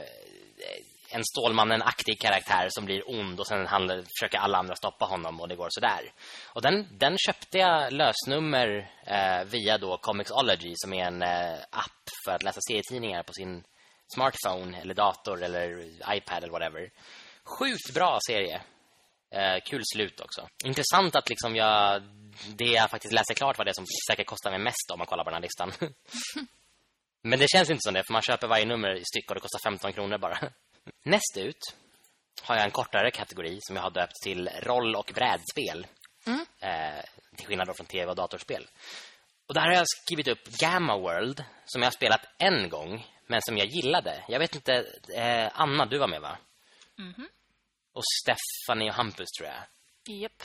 en Stålmannen-aktig karaktär som blir ond och sen handlar, försöker alla andra stoppa honom och det går så där. Och den, den köpte jag lösnummer eh, via då Comixology som är en eh, app för att läsa serietidningar på sin smartphone eller dator eller iPad eller whatever. Sjukt bra serie. Eh, kul slut också. Intressant att liksom jag det jag faktiskt läser klart var det som säkert kostar mig mest om man kollar på den här listan. Men det känns inte som det för man köper varje nummer i styck och det kostar 15 kronor bara. Näst ut har jag en kortare kategori som jag har döpt till roll- och brädspel. Mm. Eh, till skillnad från tv- och datorspel. Och där har jag skrivit upp Gamma World som jag har spelat en gång men som jag gillade. Jag vet inte, eh, Anna, du var med va? Mm -hmm. Och Stephanie och Hampus tror jag. Japp.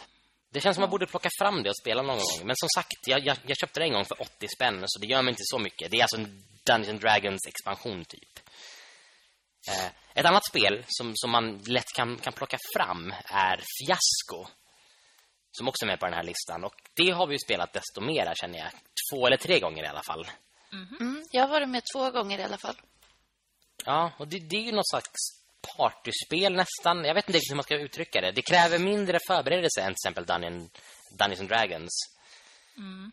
Det känns som man borde plocka fram det och spela någon gång. Men som sagt, jag, jag, jag köpte det en gång för 80 spänn så det gör mig inte så mycket. Det är alltså en Dungeons Dragons expansion typ. Eh, ett annat spel som, som man lätt kan, kan plocka fram är Fiasco. Som också är med på den här listan. Och det har vi ju spelat desto mer känner jag. Två eller tre gånger i alla fall. Mm -hmm. mm, jag har varit med två gånger i alla fall. Ja, och det, det är ju något slags partyspel nästan. Jag vet inte hur man ska uttrycka det. Det kräver mindre förberedelse än till exempel Dungeon, Dungeons and Dragons. Mm.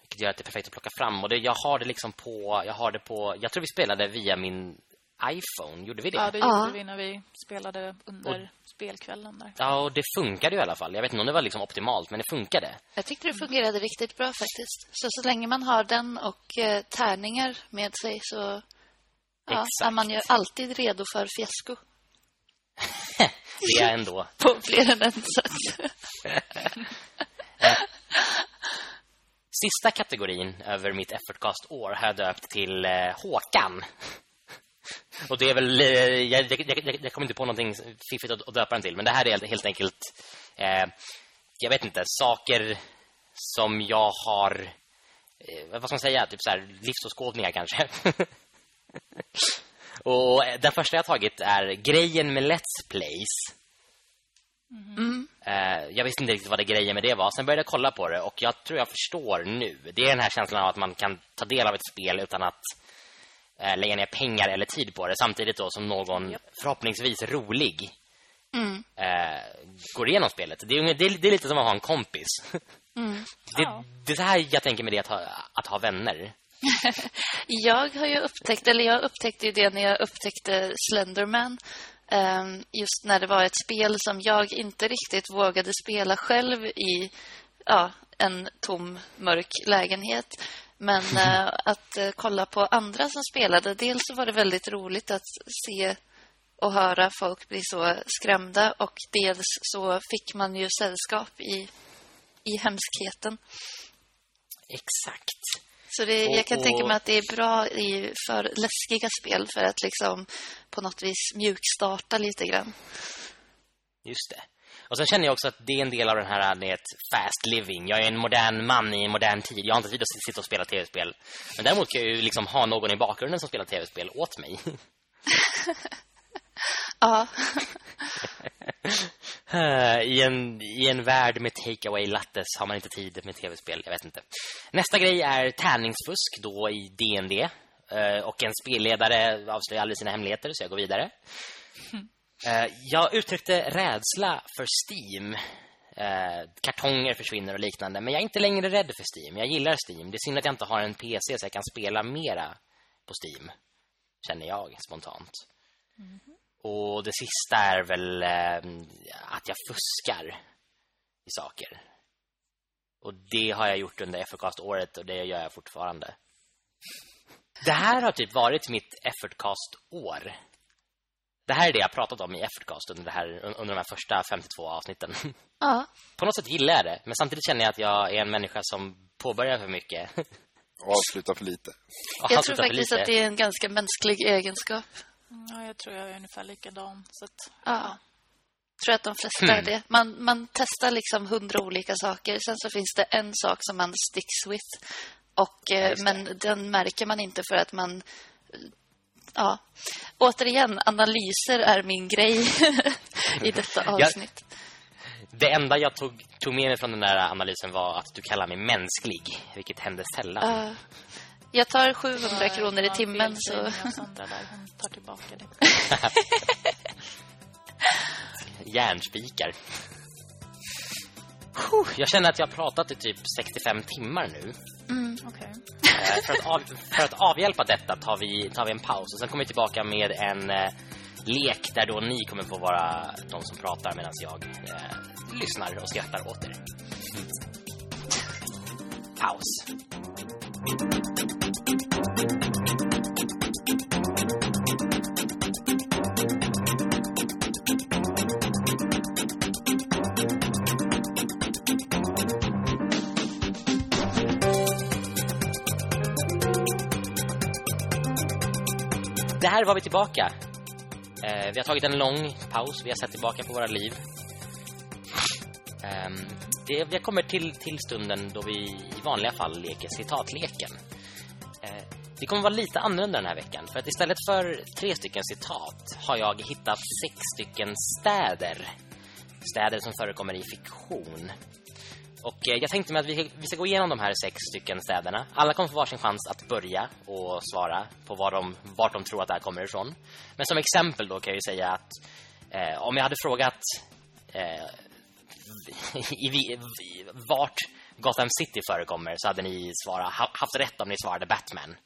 Vilket gör att det är perfekt att plocka fram. Och det, jag har det liksom på... Jag har det på... Jag tror vi spelade via min iPhone. Gjorde vi det? Ja, det gjorde ja. vi när vi spelade under och, spelkvällen där. Ja, och det funkade ju i alla fall. Jag vet inte om det var liksom optimalt, men det funkade. Jag tyckte det fungerade riktigt bra faktiskt. Så så länge man har den och eh, tärningar med sig så Ja, är man ju alltid redo för fiasko. det är ändå. På fler än en sätt. Sista kategorin över mitt Effortcast-år har jag döpt till eh, Håkan. Och det är väl... Eh, jag, jag, jag, jag kommer inte på någonting fiffigt att, att döpa den till. Men det här är helt enkelt... Eh, jag vet inte, saker som jag har eh, vad ska man säga, typ så här livsåskådningar kanske. och den första jag tagit är grejen med Let's Plays. Mm. Eh, jag visste inte riktigt vad det grejen med det var. Sen började jag kolla på det och jag tror jag förstår nu. Det är den här känslan av att man kan ta del av ett spel utan att eh, lägga ner pengar eller tid på det. Samtidigt då som någon förhoppningsvis rolig Mm. eh, går igenom spelet. Det är, det, är, det är lite som att ha en kompis. Mm. Det, Ja. det är så här jag tänker med det att ha, att ha vänner. Jag har ju upptäckt, eller jag upptäckte ju det när jag upptäckte Slenderman. Ehm, just när det var ett spel som jag inte riktigt vågade spela själv i ja, en tom, mörk lägenhet. Men eh, att eh, kolla på andra som spelade, dels så var det väldigt roligt att se och höra folk bli så skrämda och dels så fick man ju sällskap i, i hemskheten. Exakt. Så det, jag kan och- tänka mig att det är bra i för läskiga spel för att liksom på något vis mjukstarta lite grann. Just det. Och sen känner jag också att det är en del av den här ett fast living. Jag är en modern man i en modern tid. Jag har inte tid att sitta och spela tv-spel. Men däremot kan jag ju liksom ha någon i bakgrunden som spelar tv-spel åt mig. Ja, I en, I en värld med takeaway lattes har man inte tid med tv-spel. Jag vet inte. Nästa grej är tärningsfusk då i D&D Eh, Och en spelledare avslöjar aldrig sina hemligheter så jag går vidare. Eh, Jag uttryckte rädsla för Steam. Eh, kartonger försvinner och liknande. Men jag är inte längre rädd för Steam. Jag gillar Steam. Det är synd att jag inte har en PC så jag kan spela mera på Steam. Känner jag spontant. Och det sista är väl eh, att jag fuskar i saker. Och det har jag gjort under Effortcast-året och det gör jag fortfarande. Det här har typ varit mitt Effortcast-år. Det här är det jag pratat om i Effortcast under, det här, under de här första 52 avsnitten. ja. På något sätt gillar jag det, men samtidigt känner jag att jag är en människa som påbörjar för mycket. Och avsluta för lite. Och jag tror avslutar faktiskt lite. att det är en ganska mänsklig egenskap. Ja, jag tror jag är ungefär likadan. Så att, Ja. Jag tror att de flesta är det. Man, man testar liksom hundra olika saker. Sen så finns det en sak som man sticks with. Och, eh, det. men den märker man inte för att man... Ja. Återigen, analyser är min grej i detta avsnitt. Det enda jag tog, tog med mig från den där analysen var att du kallar mig mänsklig, vilket händer sällan. Ja. jag tar 700 kronor i timmen så... där. Tar tillbaka det. Järnspikar. Jag känner att jag har pratat i typ 65 timmar nu. Okej. Eh, För att, av, för att avhjälpa detta tar vi, tar vi en paus och sen kommer vi tillbaka med en eh, lek där då ni kommer få vara de som pratar medan jag eh, lyssnar och skrattar åt er. Paus. Det här var vi tillbaka. Eh, vi har tagit en lång paus. Vi har sett tillbaka på våra liv. Eh, det, jag kommer till, till stunden då vi i vanliga fall leker citatleken. Eh, det kommer vara lite annorlunda den här veckan. För att istället för tre stycken citat har jag hittat sex stycken städer. Städer som förekommer i fiktion. Och eh, jag tänkte mig att vi, vi ska gå igenom de här sex stycken städerna. Alla kommer få varsin chans att börja och svara på var de, vart de tror att det här kommer ifrån. Men som exempel då kan jag ju säga att eh, om jag hade frågat eh, i, i, i, vart Gotham City förekommer så hade ni svara, haft rätt om ni svarade Batman.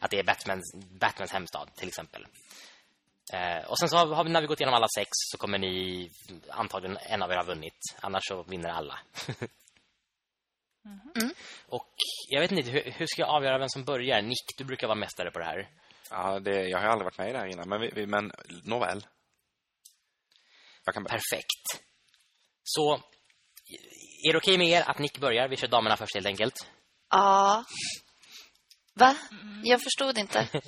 Att det är Batmans, Batmans hemstad till exempel. Eh, och sen så har vi, när vi gått igenom alla sex så kommer ni antagligen en av er ha vunnit. Annars så vinner alla. Och jag vet inte, hur, hur ska jag avgöra vem som börjar? Nick, du brukar vara mästare på det här. Ja, det, jag har aldrig varit med i det här innan. Men, vi, men nåväl. Jag kan börja. Perfekt. Så, är det okej med er att Nick börjar? Vi kör damerna först helt enkelt. Ja. Va? Jag förstod inte.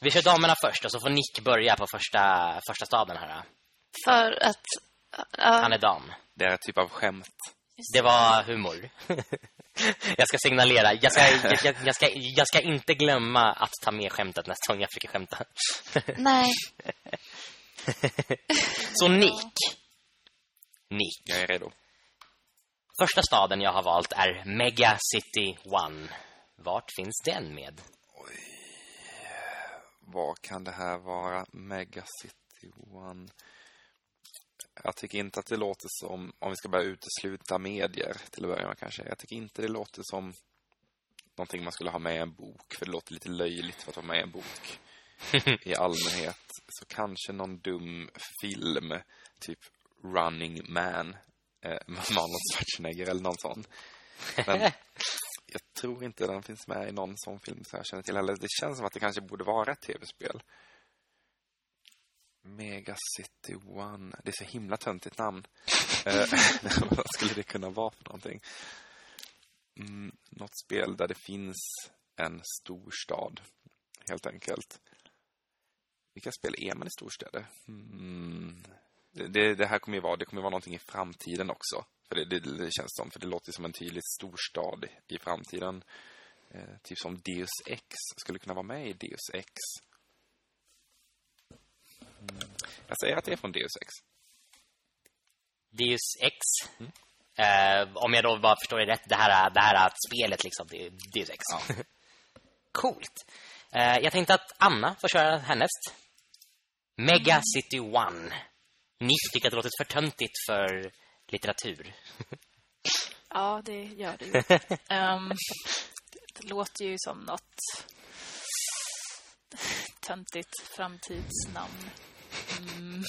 Vi kör damerna först och så får Nick börja på första, första staden här. För att... Han Ja, är dam. Det är ett typ av skämt. Det var humor. Jag ska signalera. Jag ska, jag, jag, jag, ska, jag ska inte glömma att ta med skämtet nästa gång jag försöker skämta. Nej. Så Nick. Nick. Jag är redo. Första staden jag har valt är Mega City One. Vart finns den med? Vad kan det här vara? Megacity One. Jag tycker inte att det låter som, om vi ska börja utesluta medier till att börja med kanske. Jag tycker inte det låter som någonting man skulle ha med i en bok. För det låter lite löjligt för att vara med i en bok i allmänhet. Så kanske någon dum film, typ Running Man, eh, med Arnold Schwarzenegger eller någon sån. Men jag tror inte den finns med i någon sån film som jag känner till heller. Det känns som att det kanske borde vara ett tv-spel. Mega City One. Det är så himla töntigt namn. Eh, Vad skulle det kunna vara för någonting? Mm, något spel där det finns en stor stad, helt enkelt. Vilka spel är man i storstäder? Mm, det, det, det här kommer ju vara, det kommer vara någonting i framtiden också. För det, det, det känns som, för det låter som en tydlig storstad i framtiden. Eh, typ som Deus Ex skulle kunna vara med i Deus Ex. Mm. Jag säger att det är från Deus Ex. Deus Ex. Eh, om jag då bara förstår det rätt, det här, det här spelet liksom, det är Deus Ex. Coolt. Eh, jag tänkte att Anna får köra härnäst. Mega City One. Nick tycker att det låter för töntigt för litteratur. Ja, det gör det ju. Ehm, det låter ju som något töntigt framtidsnamn. Mm.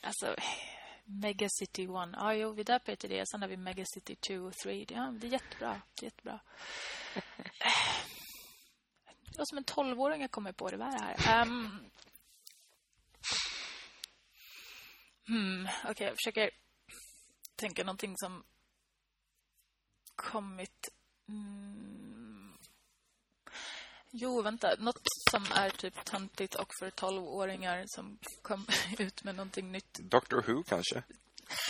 alltså, Megacity One. Ja, jo, vi döper till det. Sen har vi Megacity 2 och 3. Ja, det är jättebra. Det är jättebra. Det var som en tolvåring jag kommer på det här. Um, hmm, Okej, okay, jag försöker tänka någonting som kommit... Mm. Jo, vänta. Något som är typ töntigt och för tolvåringar som kom ut med någonting nytt. Doctor Who kanske?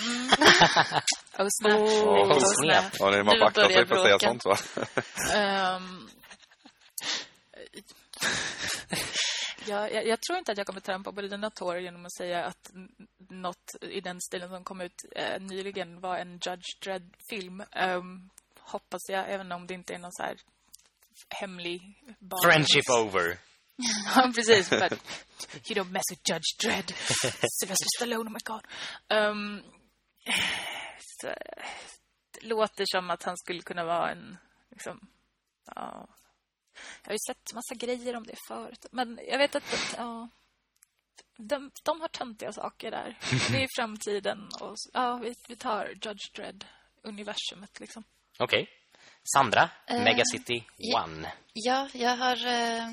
Mm. oh, snap. Oh, oh, snap. Ja, det är man börjar sig för att säga sånt va? Um, jag, jag, jag tror inte att jag kommer trampa på dina tår genom att säga att något i den stilen som kom ut eh, nyligen var en Judge Dredd-film. Ehm, hoppas jag, även om det inte är någon så här hemlig... barn- Friendship over. Ja, precis. But you don't mess with Judge Dredd. Sylvester Stallone, oh my god. Um, så, det låter som att han skulle kunna vara en... Liksom, ja. Jag har ju sett massa grejer om det förut. Men jag vet att... ja, de, de har töntiga saker där. Det är framtiden. Och, ja, vi, vi tar Judge Dredd-universumet. Liksom. Okej. Sandra, Eh, Mega City ja. One. Ja, jag har eh,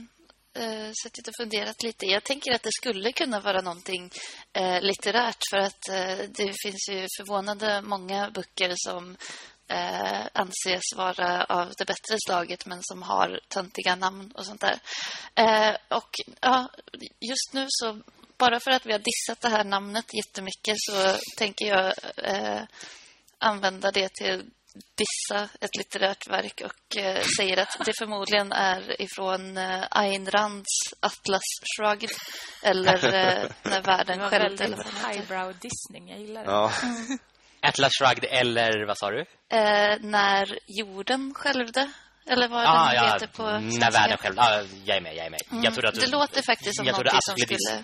eh, suttit och funderat lite. Jag tänker att det skulle kunna vara någonting eh, litterärt för att eh, det finns ju förvånande många böcker som eh, anses vara av det bättre slaget men som har töntiga namn och sånt där. Eh, och ja, just nu så bara för att vi har dissat det här namnet jättemycket så tänker jag eh, använda det till dissa ett litterärt verk och eh, säger att det förmodligen är ifrån eh, Ayn Rands Atlas Shrugged eller eh, När Det världen var själv eller vad det highbrow Disney. Jag gillar det. Ja. Atlas Shrugged eller vad sa du? Eh, när jorden skälvde eller vad Ah, den ja, heter på när världen själv. Ah, jag är med, jag är med. Mm, Jag trodde att du, Det låter faktiskt som att som skulle...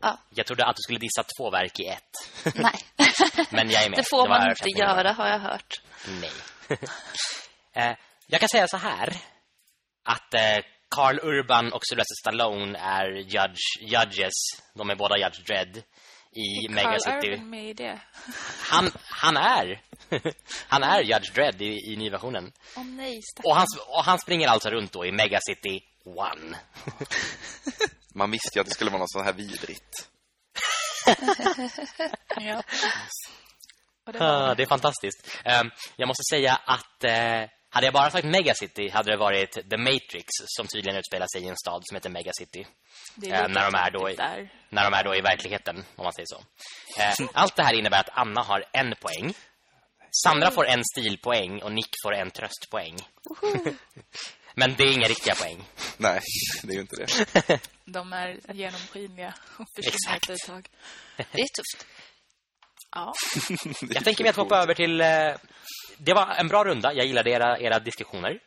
Ja, Jag trodde att du skulle dissa två verk i ett. nej. Men jag är med. Det får var man inte göra, har jag hört. Nej. eh, jag kan säga så här. Att eh, Carl Urban och Sylvester Stallone är judge, judges. De är båda Judge Dredd i Mega City. Urban med i det. Han, han är han är Judge Dredd i, i nyversionen. Åh nej, Och stackarn. han, och han springer alltså runt då i Mega City One. Man visste ju att det skulle vara något sånt här vidrigt. Ja. Det var det. det är fantastiskt. Ehm, jag måste säga att eh, hade jag bara sagt Mega City hade det varit The Matrix som tydligen utspelar sig i en stad som heter Mega City. Det eh, lika när de är då i- där. När de är då i verkligheten, om man säger så. Eh, allt det här innebär att Anna har en poäng. Sandra får en stilpoäng och Nick får en tröstpoäng. Men det är inga riktiga poäng. Nej, det är ju inte det. De är genomskinliga och försvinner ett tag. Det är tufft. Ja. Jag tänker mig att hoppa över till... eh, Det var en bra runda. Jag gillade era, era diskussioner.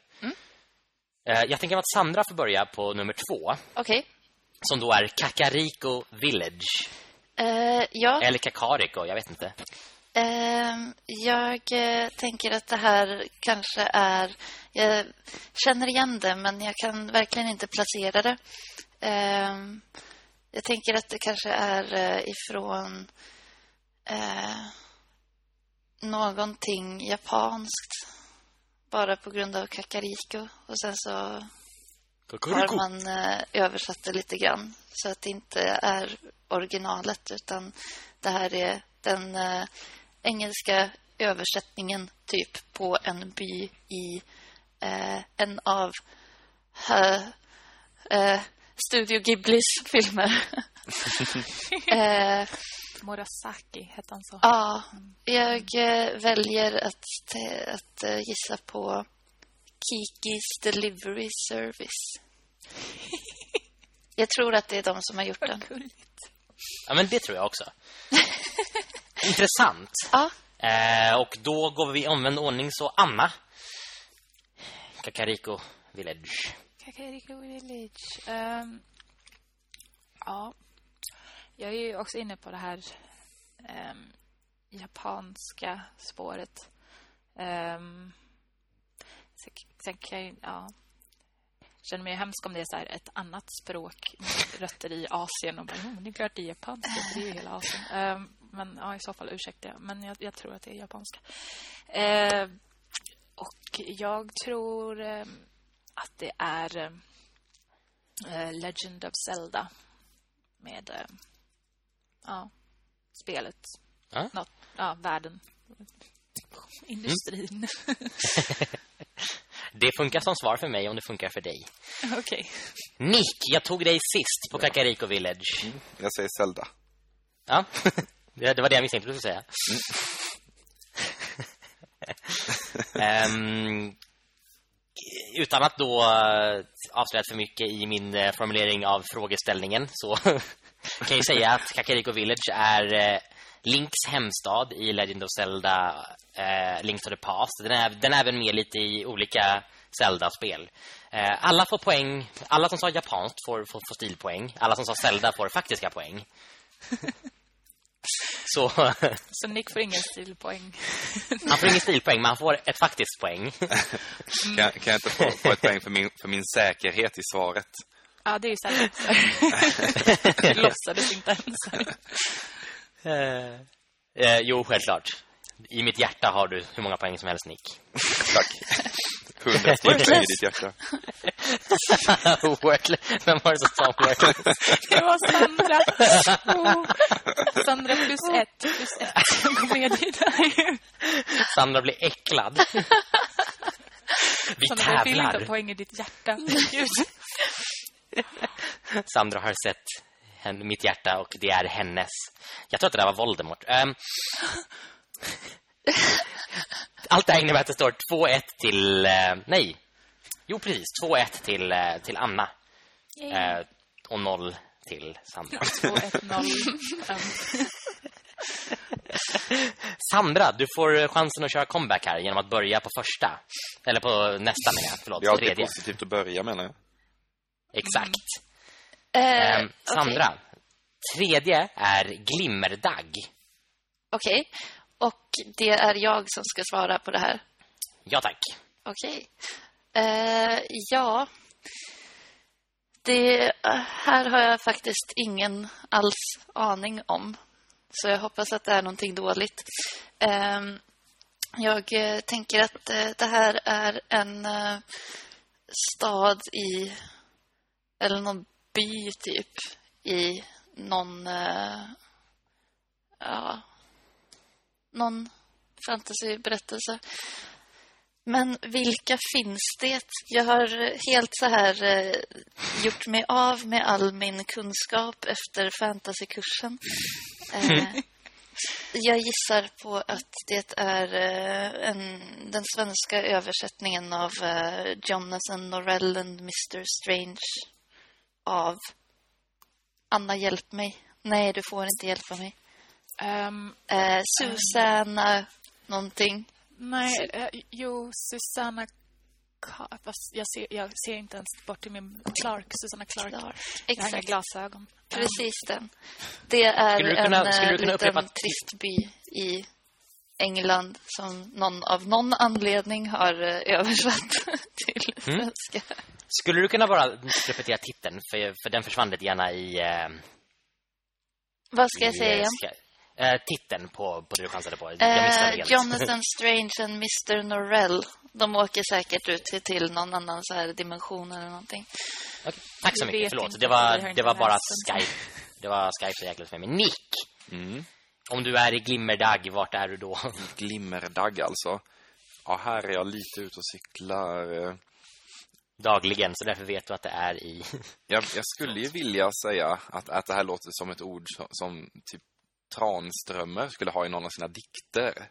Eh, Jag tänker mig att Sandra får börja på nummer två. Okej. Som då är Kakariko Village. Eh, ja, Eller Kakariko, jag vet inte. Ehm, jag tänker att det här kanske är... Jag känner igen det, men jag kan verkligen inte placera det. Ehm, jag tänker att det kanske är eh, ifrån eh, någonting japanskt. Bara på grund av kakariko. Och sen så har man eh, översatt det lite grann. Så att det inte är originalet utan det här är den eh, engelska översättningen typ på en by i eh, en av eh, eh, Studio Ghiblis filmer. eh, Murasaki hette han så. ja, jag eh, väljer att, att eh, gissa på Kikis Delivery Service. Jag tror att det är de som har gjort den. Gulligt. Ja, men det tror jag också. Intressant. Ja, Eh, och då går vi i omvänd ordning. Så Anna. Kakariko Village. Kakariko Village. Um, ja. Jag är ju också inne på det här um, japanska spåret. Ehm, um, sen, sen kan jag ju- ja. känner mig hemskt om det är så här ett annat språk med rötter i Asien och bara, men det är klart det är japanska, det är ju hela Asien. Um, men ja, i så fall ursäkta jag, men jag, jag tror att det är japanska. Uh, och jag tror ehm, att det är eh, Legend of Zelda med eh, ja, spelet. Ja. Något, ja, världen. Industrin. Det funkar som svar för mig om det funkar för dig. Okej. Nick, jag tog dig sist på Kakariko Village. Jag säger Zelda. Ja, det var det jag misstänkte du skulle säga. um, utan att då eh, avslöja för mycket i min eh, formulering av frågeställningen så kan jag säga att Kakariko Village är eh, Links hemstad i Legend of Zelda eh, Link to the Past. Den är, den är även med lite i olika Zelda-spel. Eh, alla får poäng. Alla som sa japanskt får, får, får stilpoäng. Alla som sa Zelda får faktiska poäng. Så Så Nick får ingen stilpoäng. han får ingen stilpoäng, men han får ett faktiskt poäng. Kan, kan jag inte få, få ett poäng för min, för min säkerhet i svaret? ja, det är ju här. Det låtsades inte ens. eh, eh, jo, självklart. I mitt hjärta har du hur många poäng som helst, Nick. Tack. Hundra stycken i ditt hjärta. Worthless. Vem var det som sa worthless? Det var Sandra. Oh. Sandra plus ett. Plus ett. Gå med dit här. Sandra blir äcklad. Vi Sandra, jag vill inte tävlar. poäng i ditt hjärta. Sandra har sett mitt hjärta och det är hennes. Jag tror att det där var Voldemort. Ehm. allt det här innebär att det står 2-1 till... eh, nej. Jo, precis. 2-1 till, eh, till Anna. Eh, och 0 till Sandra. 2-1-0. Um, Sandra, du får chansen att köra comeback här genom att börja på första. Eller på nästa menar jag. Förlåt, Det är positivt att börja menar jag. Exakt. Eh, Ehm, Sandra, tredje är Glimmerdagg. Okej. Och det är jag som ska svara på det här. Ja, tack. Okej. Eh, ja. Det eh, här har jag faktiskt ingen alls aning om. Så jag hoppas att det är någonting dåligt. Ehm, jag eh, tänker att eh, det här är en stad i... Eller någon by, typ. I någon... ja... Någon fantasyberättelse. Men vilka finns det? Jag har helt så här eh, gjort mig av med all min kunskap efter fantasykursen. Eh, jag gissar på att det är eh, en, den svenska översättningen av eh, Jonathan Norell and Mr. Strange av Anna, hjälp mig. Nej, du får inte hjälpa mig. Eh, Susanna någonting. Nej, eh, jo, Susanna... Jag ser, jag ser inte ens bort till min Clark, Susanna Clark. Clark. Jag har Exakt, glasögon. precis den. Det är kunna- en eh, liten upprepa- trist by i England som någon av någon anledning har eh, översatt till Mm. svenska. Skulle du kunna bara repetera titeln? För, för den försvann lite gärna i... Eh, Vad ska jag i, säga eh, igen? Eh, titeln på, på det du chansade på. Jag missade Eh. Jonathan Strange and Mr. Norell. De åker säkert ut till, till någon annan så här dimension eller någonting. Okej, Tack så mycket, förlåt. Det var, det var bara. Skype. Det var Skype som jäklades med mig. Nick, Mm. om du är i Glimmerdagg, vart är du då? Glimmerdagg alltså. Ja, här är jag lite ute och cyklar. eh. Dagligen, så därför vet du att det är i... Jag, jag skulle ju vilja säga att, att det här låter som ett ord som, som typ Tranströmer skulle ha i någon av sina dikter.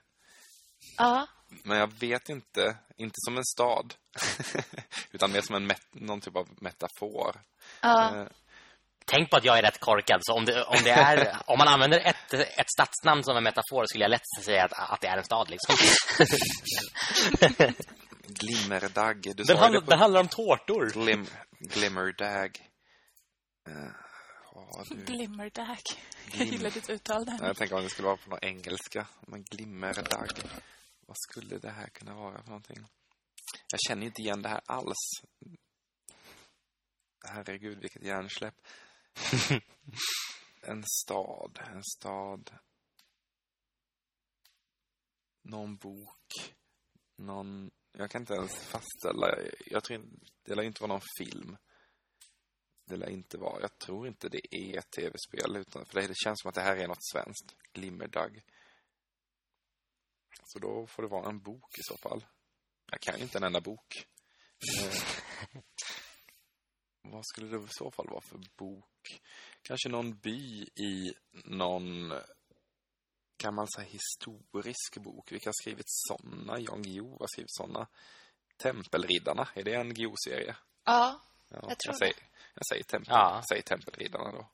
Ja, Men jag vet inte, inte som en stad. Utan mer som en met, någon typ av metafor. ja. Eh, Tänk på att jag är rätt korkad, så om, det, om, det är, om man använder ett, ett stadsnamn som en metafor skulle jag lätt säga att, att det är en stad. Liksom. Glimmerdagg. Du Den, handlar, det på den handlar om tårtor. glim, Glimmerdag. Eh, ja, du. Glimmerdag. Jag Glim- gillar ditt uttal där. Jag tänker om det skulle vara på någon engelska. Men glimmerdagg. Vad skulle det här kunna vara för någonting? Jag känner inte igen det här alls. Herregud, vilket hjärnsläpp. en stad, en stad. Någon bok. Någon... Jag kan inte ens fastställa. Jag tror inte... Det lär inte vara någon film. Det lär inte vara. Jag tror inte det är ett tv-spel. Utan, för det, det känns som att det här är något svenskt. Glimmerdagg. Så då får det vara en bok i så fall. Jag kan ju inte en enda bok. Eh, vad skulle det i så fall vara för bok? Kanske någon by i någon gammal så här, historisk bok. Vilka har skrivit såna? Jan Guillou har skrivit såna. Tempelriddarna, är det en Guillou-serie? ja. Ja, Jag tror säger, jag säger, tempel, Ja. säger Tempelriddarna då.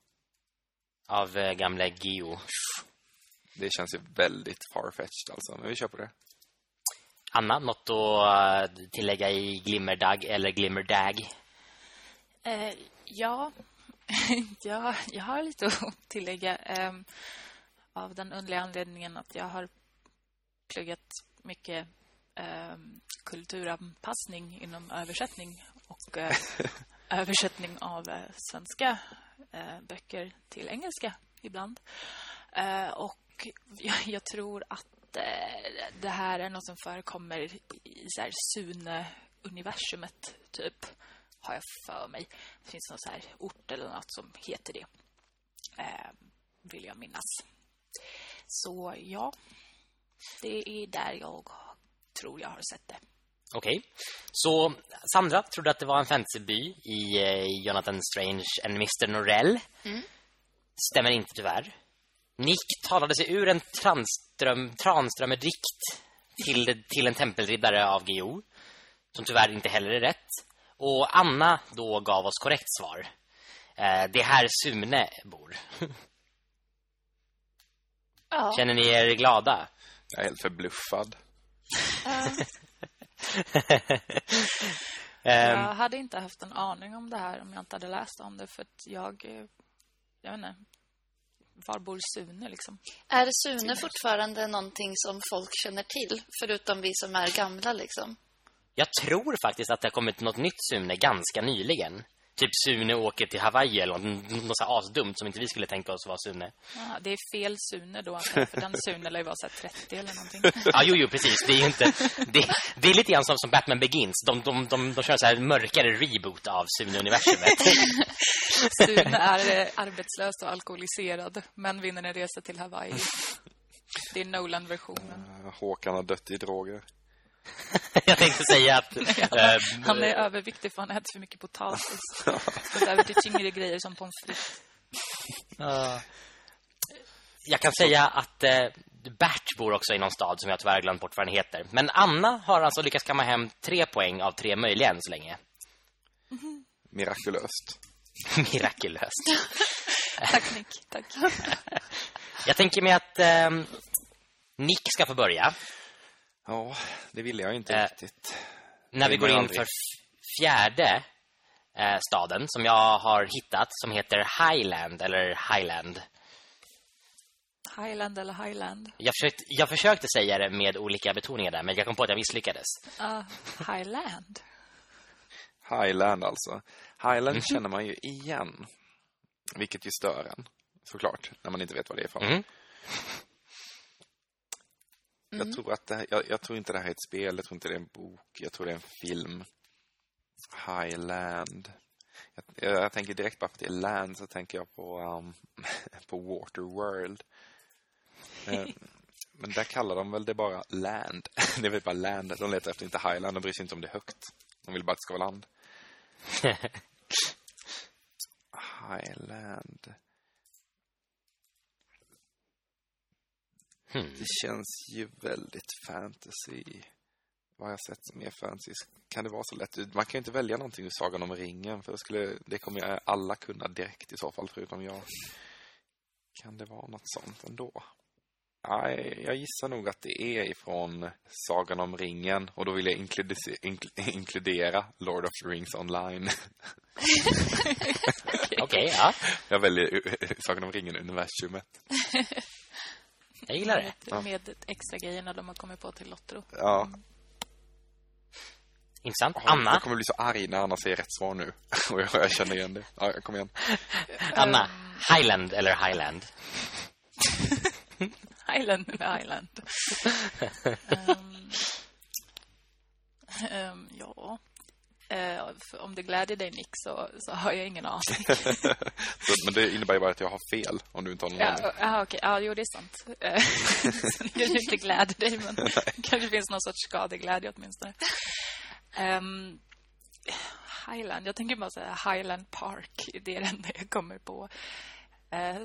Av eh, gamla Geo. Det känns ju väldigt farfetched alltså, men vi kör på det. Anna, något att eh, tillägga i Glimmerdagg eller Glimmerdag? Eh, ja. ja, jag har lite att tillägga. ehm, av den underliga anledningen att jag har pluggat mycket ehm, kulturanpassning inom översättning och eh, översättning av eh, svenska eh, böcker till engelska ibland. Eh, och jag, tror att det här är något som förekommer i så här Sune-universumet, typ har jag för mig. Det finns någon så här ort eller något som heter det. Vill jag minnas. Så ja, det är där jag tror jag har sett det. Okej. Så Sandra trodde att det var en fantasyby i eh, Jonathan Strange and Mr. Norell. Mm. Stämmer inte tyvärr. Nick talade sig ur en Tranström, Tranströmer-dikt till, till en tempelriddare av Geo. Som tyvärr inte heller är rätt. Och Anna då gav oss korrekt svar. Eh, det är här Sune bor. ja. Känner ni er glada? Jag är helt förbluffad. Ehm, Jag hade inte haft en aning om det här om jag inte hade läst om det för att jag, jag vet inte, var bor Sune liksom? Är Sune fortfarande någonting som folk känner till? Förutom vi som är gamla liksom. Jag tror faktiskt att det har kommit något nytt Sune ganska nyligen. Typ Sune åker till Hawaii eller något, något så här asdumt som inte vi skulle tänka oss vara Sune. Ja, det är fel Sune då, jag, för den Sune lär ju vara så här 30 eller någonting. Ja, jo, jo, precis. Det är inte... Det, det är lite grann som, som Batman Begins. De, de, de, de kör så här mörkare reboot av Sune-universumet. Sune är eh, arbetslös och alkoholiserad, men vinner en resa till Hawaii. Det är Nolan-versionen. Eh, Håkan har dött i droger. Jag tänkte säga att... eh, Han är överviktig för han äter för mycket potatis. Gått över till tyngre grejer som pommes frites. Ja. jag kan säga att eh, Bert bor också i någon stad som jag tyvärr glömt bort vad den heter. Men Anna har alltså lyckats kamma hem tre poäng av tre möjliga än så länge. Mirakulöst. Mirakulöst. Tack, Nick. Tack. Jag tänker mig att eh, Nick ska få börja. Ja, det ville jag inte Eh, riktigt. När vi går in aldrig. för fjärde eh, staden som jag har hittat som heter Highland eller Highland. Highland eller Highland? Jag försökte, jag försökte säga det med olika betoningar där men jag kom på att jag misslyckades. Uh, Highland. Highland alltså. Highland Mhm. känner man ju igen. Vilket ju stör en. Såklart, när man inte vet vad det är för. Mm. Jag, tror att det jag, jag tror inte det här är ett spel, jag tror inte det är en bok, jag tror det är en film. Highland. Jag, jag, jag tänker direkt bara för att det är land så tänker jag på, um, på Waterworld. Eh, Men där kallar de väl det bara land. Det är väl bara land. De letar efter inte highland, de bryr sig inte om det är högt. De vill bara att det ska vara land. Highland. Hmm. Det känns ju väldigt fantasy. Vad har jag sett som är fantasy? Kan det vara så lätt? Man kan ju inte välja någonting ur Sagan om ringen. För det, skulle, det kommer alla kunna direkt i så fall, förutom jag. Kan det vara något sånt ändå? Nej, jag gissar nog att det är ifrån Sagan om ringen. Och då vill jag inkludera, Lord of the Rings online. Okej, ja. Jag väljer eh, Sagan om ringen-universumet. Jag gillar det. Ja. Med extra grejerna de har kommit på till Lotto. Ja. Intressant. Ja, Anna, Jag kommer bli så arg när Anna säger rätt svar nu. Och jag, jag känner igen det. Ja, kom igen. Anna. Highland eller Highland? Highland eller Highland? Ehm, ehm, ja. Eh, om det gläder dig, Nick, så, så har jag ingen aning. Så, men det innebär ju bara att jag har fel om du inte har någon aning. Ja, ja, okej. Ja, jo, det är sant. Eh, så det kanske inte gläder dig, men det kanske finns någon sorts skadeglädje åtminstone. Um, Highland, jag tänker bara säga Highland Park. Det är det enda jag kommer på. Eh,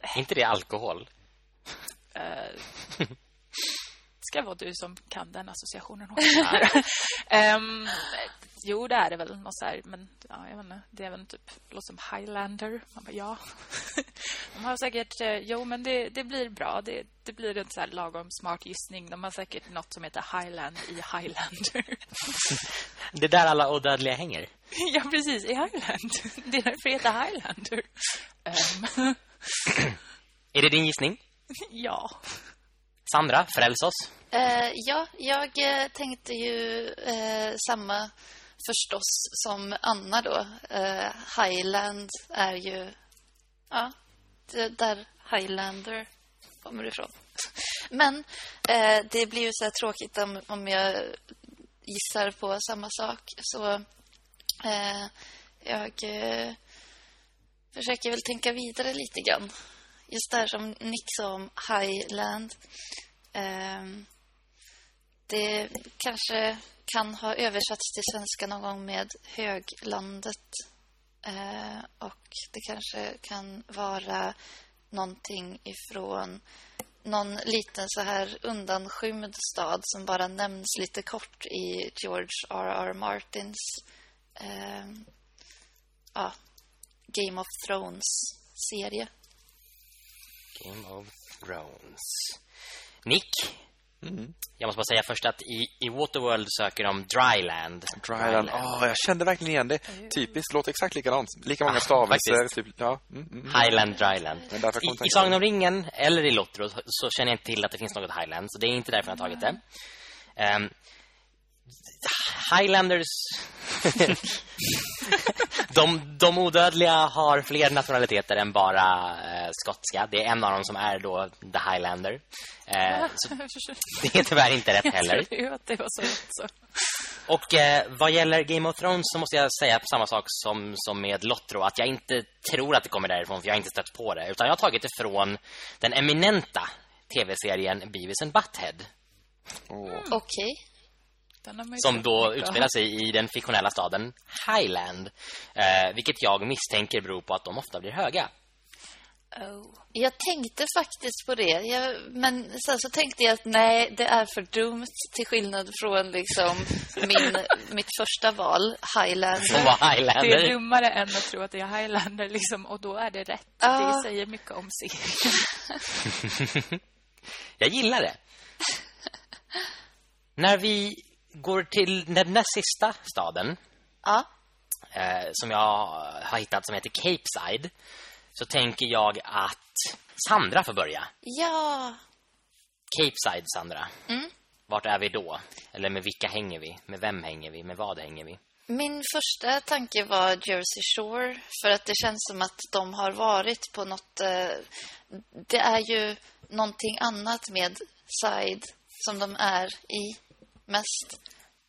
Är inte det alkohol? eh, ska vara du som kan den associationen. um, jo, det är det väl. Något så här, men ja, jag vet inte. Det är väl typ, låter som Highlander. Man bara, ja. De har säkert, eh, jo men det, det blir bra. Det, det blir en så lagom smart gissning. De har säkert något som heter Highland i Highlander. Det är där alla odödliga hänger. ja, precis. I Highland. Det är därför det heter Highlander. Ehm, Är det din gissning? ja. Sandra, fräls oss. Eh, ja, jag eh, tänkte ju eh, samma förstås som Anna då. Eh, Highland är ju... Ja, det där Highlander kommer ifrån. Men eh, det blir ju så här tråkigt om, om jag gissar på samma sak. Så eh, jag eh, försöker väl tänka vidare lite grann. Just där som Nick sa om Highland. Ehm, det kanske kan ha översatts till svenska någon gång med höglandet. Eh, och det kanske kan vara någonting ifrån någon liten så här undanskymd stad som bara nämns lite kort i George R.R. Martins eh, ja, Game of Thrones-serie. Game of Thrones. Nick, Mm. jag måste bara säga först att i, i Waterworld söker de Dryland. Dryland. Åh, jag kände verkligen igen det. Typiskt, låter exakt likadant. Lika många Ah, stavelser. Typ, ja. Mm, mm, mm. Highland Dryland. I, Sagan om ringen eller i Lotro så känner jag inte till att det finns något Highland. Så det är inte därför jag har tagit det. Ehm, Highlanders... de, de odödliga har fler nationaliteter än bara eh, skotska. Det är en av dem som är då The Highlander. Eh, det är tyvärr inte rätt heller. Jag att det var så rätt så. Och eh, vad gäller Game of Thrones så måste jag säga samma sak som, som med Lotro. Att jag inte tror att det kommer därifrån för jag har inte stött på det. Utan jag har tagit det från den eminenta tv-serien Beavis and Butthead. Åh. Okej. Ju Som då utspelar sig i den fiktionella staden Highland. Eh, vilket jag misstänker beror på att de ofta blir höga. Oh. Jag tänkte faktiskt på det. Jag, men sen så tänkte jag att nej, det är för dumt till skillnad från liksom min, mitt första val, Highlander. Som var Det är Highlander. dummare än att tro att det är Highlander liksom, och då är det rätt. Ja. Det säger mycket om serien. Jag gillar det. När vi går till den näst sista staden Ja. eh, som jag har hittat som heter Cape Side så tänker jag att Sandra får börja. Ja. Cape Side, Sandra. Mm. Vart är vi då? Eller med vilka hänger vi? Med vem hänger vi? Med vad hänger vi? Min första tanke var Jersey Shore för att det känns som att de har varit på något... Eh, det är ju någonting annat med Side som de är i mest.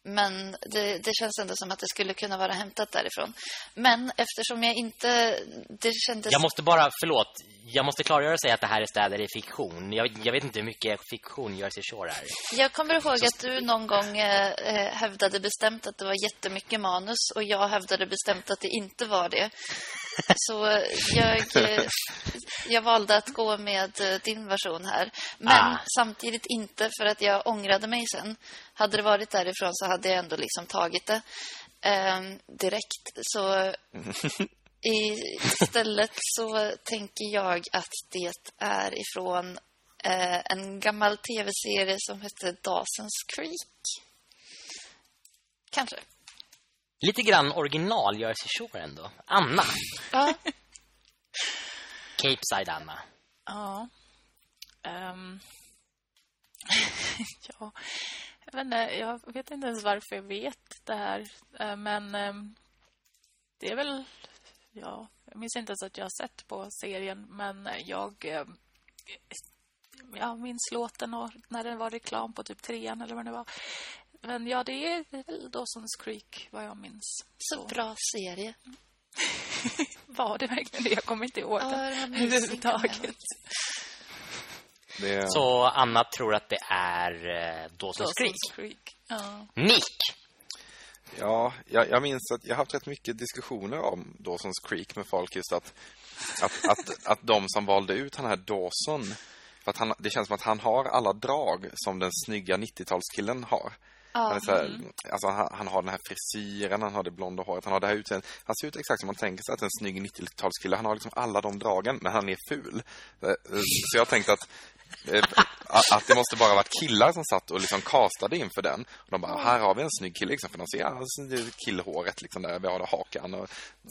Men det, det känns ändå som att det skulle kunna vara hämtat därifrån. Men eftersom jag inte... Det kändes... Jag måste bara, förlåt, jag måste klargöra och säga att det här är städer i fiktion. Jag, jag vet inte hur mycket fiktion Jersey Shore är. Jag kommer ihåg att du någon gång eh, eh, hävdade bestämt att det var jättemycket manus och jag hävdade bestämt att det inte var det. Så jag, eh, jag valde att gå med eh, din version här. Men Ah. samtidigt inte för att jag ångrade mig sen. Hade det varit därifrån så hade jag ändå liksom tagit det eh, direkt. Så istället så tänker jag att det är ifrån eh, en gammal tv-serie som hette Dawson's Creek. Kanske. Lite grann original Jersey Shore ändå. Anna. Ja. Cape Side Anna. Ja. Ehm. ja. Jag vet, inte, jag vet inte ens varför jag vet det här. Eh, Men ehm, det är väl... Ja, jag minns inte ens att jag har sett på serien. Men jag... ehm, Jag minns låten och när det var reklam på typ trean eller vad det var. Men ja, det är väl Dawson's Creek vad jag minns. Så bra serie. Var det verkligen det? Jag kommer inte ihåg Ja, det överhuvudtaget. med. Det, Så Anna tror att det är eh, Dawson's Creek. Dawson's Creek. Ja. Nick. Ja, jag, jag minns att jag har haft rätt mycket diskussioner om Dawson's Creek med folk just att, att, att, att de som valde ut den här Dawson, för att han, det känns som att han har alla drag som den snygga 90-talskillen har. Han, är så här, alltså han, han har den här frisyren, han har det blonda håret, han har det här utseendet. Han ser ut exakt som man tänker sig att en snygg 90-talskille, han har liksom alla de dragen, men han är ful. Eh, Så jag tänkte att eh, att det måste bara ha varit killar som satt och liksom castade inför den. Och de bara, här har vi en snygg kille liksom, för de ser ja, är killhåret liksom där, vi har det hakan och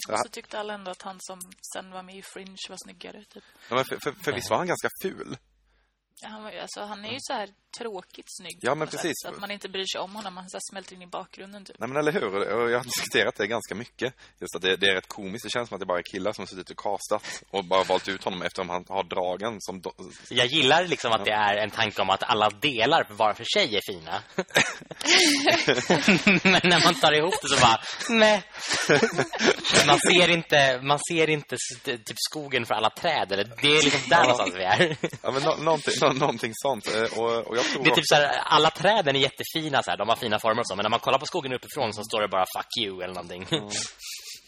Och så tyckte alla ändå att han som sen var med i Fringe var snyggare. Typ. Ja, men för, för, för visst var han ganska ful? Ja, Han, var, alltså, han är ju så här tråkigt snygg. Ja, men sätt, precis. Så att man inte bryr sig om honom. Han så här smälter in i bakgrunden. Typ. Nej men eller hur, och jag har diskuterat det ganska mycket Just att det, det är rätt komiskt, det känns som att det bara är killar som har suttit och castat Och bara valt ut honom eftersom han har dragen som do- Jag gillar liksom att det är en tanke om att alla delar var för sig är fina. Men när man tar ihop det så bara, nej. Man ser inte, man ser inte typ skogen för alla träd. Eller det är liksom där någonstans vi är. Ja men nå, någonting, nå, någonting sånt Eh, och, och jag tror Det är typ så här, alla träden är jättefina så här, de har fina former och så, men när man kollar på skogen uppifrån så står det bara fuck you eller någonting.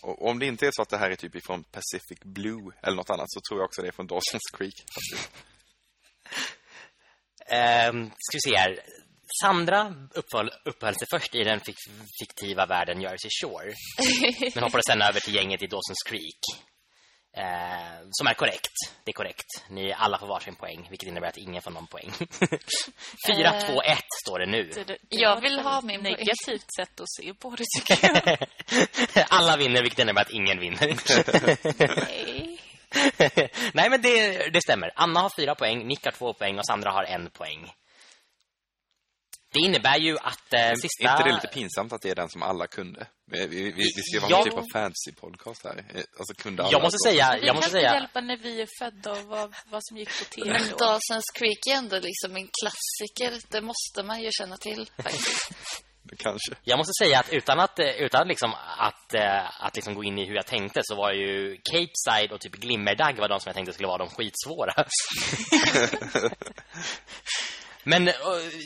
och om det inte är så att det här är typ ifrån Pacific Blue eller något annat Så tror jag också det är från Dawson's Creek. Ehm, ska vi se här. Sandra uppehöll, uppehöll sig först i den fik- fiktiva världen Jersey Shore. Men hoppade sen över till gänget i Dawson's Creek. Eh, som är korrekt. Det är korrekt. Ni alla får varsin poäng, vilket innebär att ingen får någon poäng. 4, 2, 1 står det nu. Det, det, Jag vill ha min poäng. negativt sätt att se på det, tycker jag. alla vinner, vilket innebär att ingen vinner. Nej. Nej, men det, det stämmer. Anna har fyra poäng, Nick har två poäng och Sandra har en poäng. Det innebär ju att eh, sista... Är inte det lite pinsamt att det är den som alla kunde? Vi, vi, vi, vi ska vara Ja. en typ av fantasy-podcast här Eh, Alltså kunde alla Jag måste då? säga, Vi jag måste kan säga hjälpa när vi är födda och vad, vad som gick på tv Men. Dawson's Creek är ändå liksom en klassiker. Det måste man ju känna till faktiskt. Kanske Jag måste säga att utan att, eh, utan liksom att, eh, att liksom gå in i hur jag tänkte så var ju Cape Side och typ Glimmerdagg var de som jag tänkte skulle vara de skitsvåra. Men eh,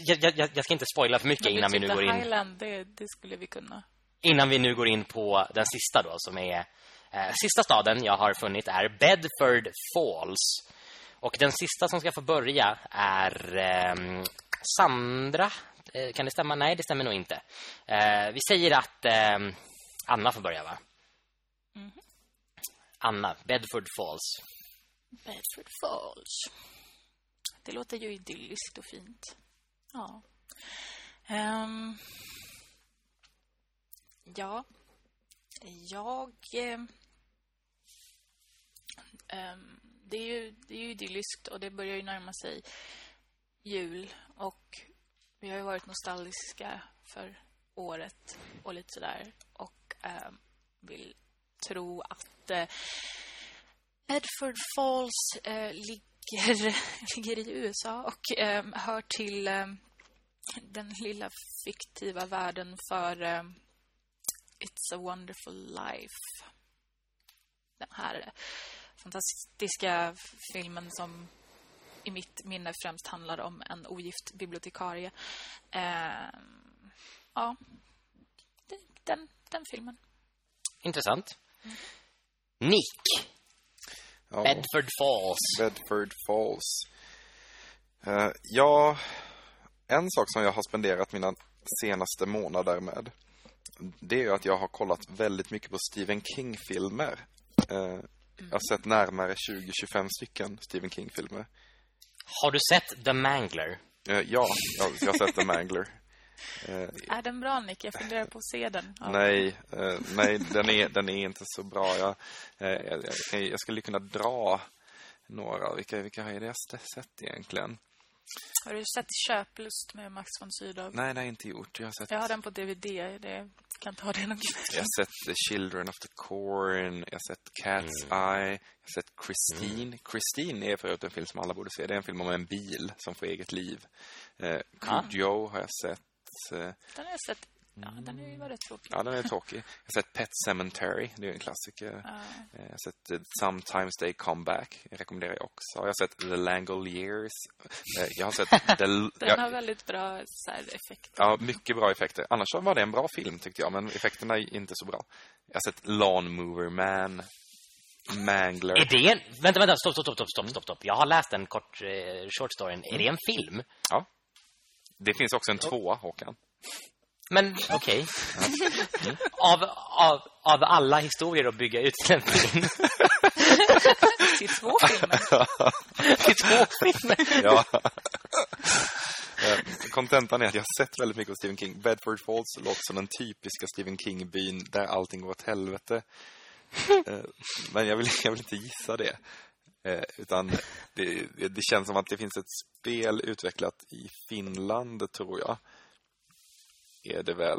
jag, jag, jag ska inte spoila för mycket innan vi nu går in Highland, det, det skulle vi kunna. innan vi nu går in på den sista då som är Eh, sista staden jag har funnit är Bedford Falls. Och den sista som ska få börja är eh, Sandra. Eh, kan det stämma? Nej, det stämmer nog inte. Vi säger att eh, Anna får börja, va? Mhm. Anna, Bedford Falls. Bedford Falls. Det låter ju idylliskt och fint. Ja. Ehm. ja. Jag... eh, det, är ju, det är ju idylliskt och det börjar ju närma sig jul. Och vi har ju varit nostalgiska för året och lite sådär. Och ehm, vill tro att eh, Uh, Edford Falls eh, ligger, ligger i USA och eh, hör till eh, den lilla fiktiva världen för eh, It's a wonderful life. Den här fantastiska filmen som i mitt minne främst handlar om en ogift bibliotekarie. Eh, ja, den, den, den filmen. Intressant. Nick, Ja, Bedford Falls. Bedford Falls. Eh, ja, en sak som jag har spenderat mina senaste månader med det är ju att jag har kollat väldigt mycket på Stephen King-filmer. Eh, jag har sett närmare 20-25 stycken Stephen King-filmer. Har du sett The Mangler? Eh, ja, jag, jag har sett The Mangler. Eh, Är den bra, Nick? Jag funderar på att se den. Ja. Nej, eh, nej den, är, den är inte så bra. Jag, eh, jag, jag, jag skulle kunna dra några. Vilka, vilka har jag sett egentligen? Har du sett Köplust med Max von Sydow? Nej, det har jag inte gjort. Jag har sett, Jag har den på DVD. Det kan ta det någon jag har sett The Children of the Corn. Jag har sett Cat's Eye. Jag har sett Christine. Christine är förut en film som alla borde se. Det är en film om en bil som får eget liv. Eh, Ah. Cujo har jag sett. Eh, Den har jag sett. Ja, den är ju rätt tråkig. ja, den är tråkig. Jag har sett Pet Cemetery. Det är en klassiker. Ja. Eh, Jag har sett eh, Sometimes They Come Back. Jag rekommenderar jag också. Jag har sett The Langoliers. Jag har sett... The, Den jag, har väldigt bra så här, effekt. ja, mycket bra effekter. Annars var det en bra film tyckte jag, men effekterna är inte så bra. Jag har sett Lawnmower Man. Mangler. Är det en... Vänta, vänta, stopp, stopp, stopp, stopp, stopp, stopp. Jag har läst en kort eh, short storyn. Är det en film? Ja. Det finns också en tvåa, Håkan. Men okej. Av, av, av alla historier att bygga ut till en film. Till två filmer. till två filmer. Ja. Eh, Kontentan är att jag har sett väldigt mycket av Stephen King. Bedford Falls låter som den typiska Stephen King-byn där allting går åt helvete. Eh, Men jag vill, jag vill inte gissa det. Eh, Utan det, det känns som att det finns ett spel utvecklat i Finland, tror jag. Är det väl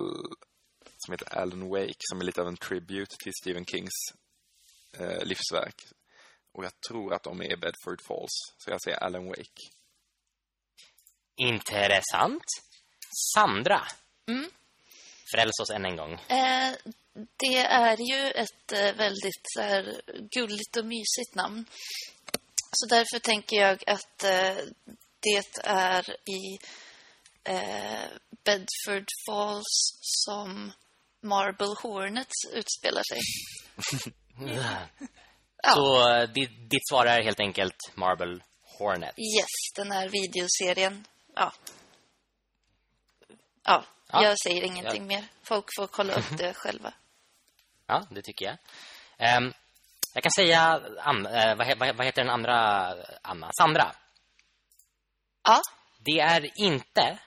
som heter Alan Wake, som är lite av en tribute till Stephen Kings eh, livsverk. Och jag tror att de är i Bedford Falls. Så jag säger Alan Wake. Intressant. Sandra. Mm. Fräls oss än en gång. Eh, det är ju ett eh, väldigt så här, gulligt och mysigt namn. Så därför tänker jag att eh, det är i eh, Bedford Falls som Marble Hornets utspelar sig. Ja. Så eh, ditt, ditt svar är helt enkelt Marble Hornet. Yes, den här videoserien. Ja. Ja, Ja. jag säger ingenting Ja. mer. Folk får kolla upp det själva. Ja, det tycker jag. Ehm, jag kan säga, Ann, eh, vad, vad, vad heter den andra Anna? Sandra. Ja, Det är inte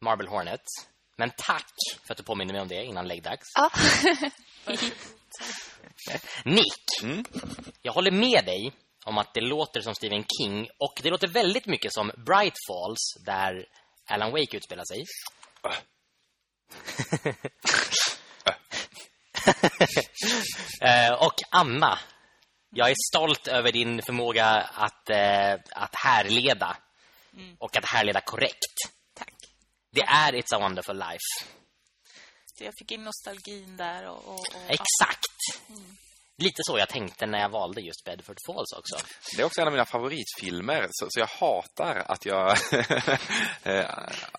Marble Hornet. Men tack för att du påminner mig om det innan läggdags. ja. Nick, Mm. jag håller med dig om att det låter som Stephen King och det låter väldigt mycket som Bright Falls där Alan Wake utspelar sig. Eh, och Anna, jag är stolt över din förmåga att, eh, att härleda och att härleda korrekt. Tack. Det är It's a wonderful life. Så jag fick in nostalgin där och... och, och Exakt. Lite så jag tänkte när jag valde just Bedford Falls också. Det är också en av mina favoritfilmer, så, så jag hatar att jag eh,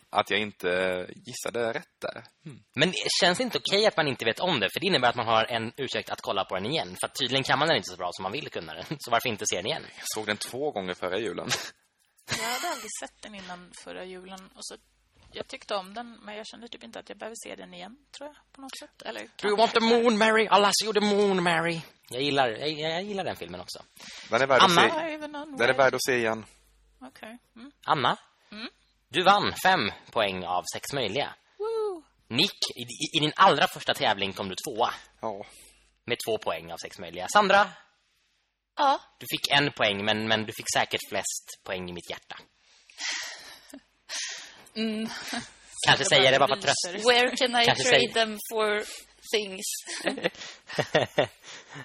att jag inte gissade rätt där. Mm. Men det känns inte okej att man inte vet om det, för det innebär att man har en ursäkt att kolla på den igen. För tydligen kan man den inte så bra som man vill kunna den. Så varför inte se den igen? Jag såg den två gånger förra julen. Jag hade aldrig sett den innan förra julen och så jag tyckte om den, men jag kände typ inte att jag behöver se den igen, tror jag, på något sätt. Eller, Do you want the moon, Mary? Alas, you the moon, Mary. Jag gillar, jag, jag gillar den filmen också. Den är värd Anna? att se. Den är värd att se igen. Okej. Okay. Mm. Anna? Mm. Du vann fem poäng av sex möjliga. Woo. Nick, i, i, i, din allra första tävling kom du tvåa. Ja. Med två poäng av sex möjliga. Sandra? Ja. Du fick en poäng, men, men du fick säkert flest poäng i mitt hjärta. Mm. Kanske säger det bara för att trösta. Where can I Kanske trade säger... them for things?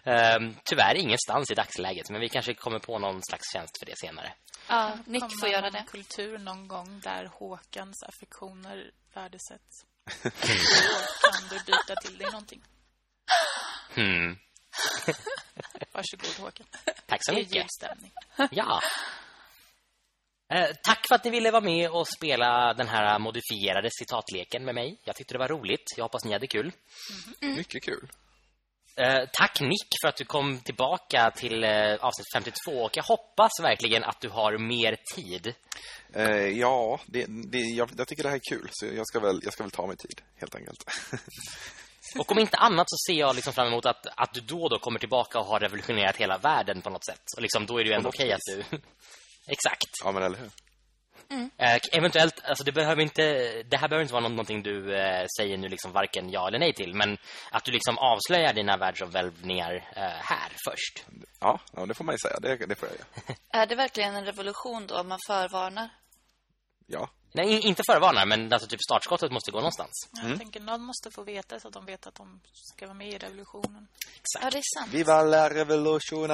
um, tyvärr ingenstans i dagsläget, men vi kanske kommer på någon slags tjänst för det senare. Ja, Nick får göra det. kultur någon gång där Håkans affektioner värdesätts. Kan du byta till dig någonting. Hmm. Varsågod Håkan. Tack så mycket. Ljudstämning. Ja. Eh, tack för att ni ville vara med och spela den här modifierade citatleken med mig. Jag tyckte det var roligt. Jag hoppas ni hade kul. Mm. Mycket kul. Eh, tack Nick för att du kom tillbaka till eh, avsnitt 52 och jag hoppas verkligen att du har mer tid. Eh, ja, det, det, jag, jag, tycker det här är kul så jag ska väl, jag ska väl ta mig tid helt enkelt. och om inte annat så ser jag liksom fram emot att, att du då och då kommer tillbaka och har revolutionerat hela världen på något sätt. Och liksom, då är det ju ändå okej okay att du... Exakt. Ja, men eller hur? Mm. Eh, eventuellt, alltså det behöver inte det här behöver inte vara någonting du eh, säger nu liksom varken ja eller nej till, men att du liksom avslöjar dina världsomvälvningar eh, här först. Ja, ja, det får man ju säga. Det, det får jag göra. Är det verkligen en revolution då om man förvarnar? Ja. Nej, inte förvarnar, men alltså typ startskottet måste gå någonstans. Jag mm. tänker någon måste få veta så att de vet att de ska vara med i revolutionen. Exakt. Ja, det är sant. Viva la revolution!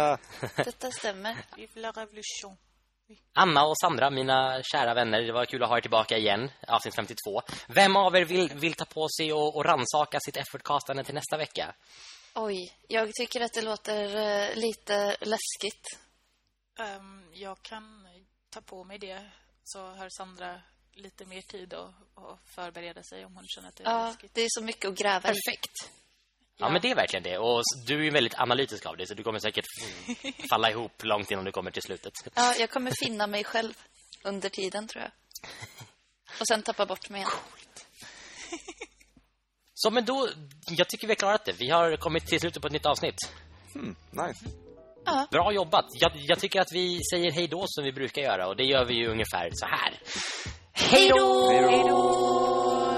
Detta stämmer. Viva la revolution. Anna och Sandra, mina kära vänner, det var kul att ha er tillbaka igen, avsnitt 52. Vem av er vill, vill ta på sig och, och ransaka sitt effortcastande till nästa vecka? Oj, jag tycker att det låter uh, lite läskigt. Um, jag kan ta på mig det så har Sandra lite mer tid att, att förbereda sig om hon känner att det är ja, läskigt. det är så mycket att gräva Perfekt. Ja. ja, men det är verkligen det. Och du är ju väldigt analytisk av det, så du kommer säkert falla ihop långt innan du kommer till slutet. Ja, jag kommer finna mig själv under tiden, tror jag. Och sen tappa bort mig igen. Så, men då... Jag tycker vi har klarat det. Vi har kommit till slutet på ett nytt avsnitt. Hmm, nice. Ja. Bra jobbat. Jag, jag, tycker att vi säger hej då som vi brukar göra. Och det gör vi ju ungefär så här. Hej då! Hej då!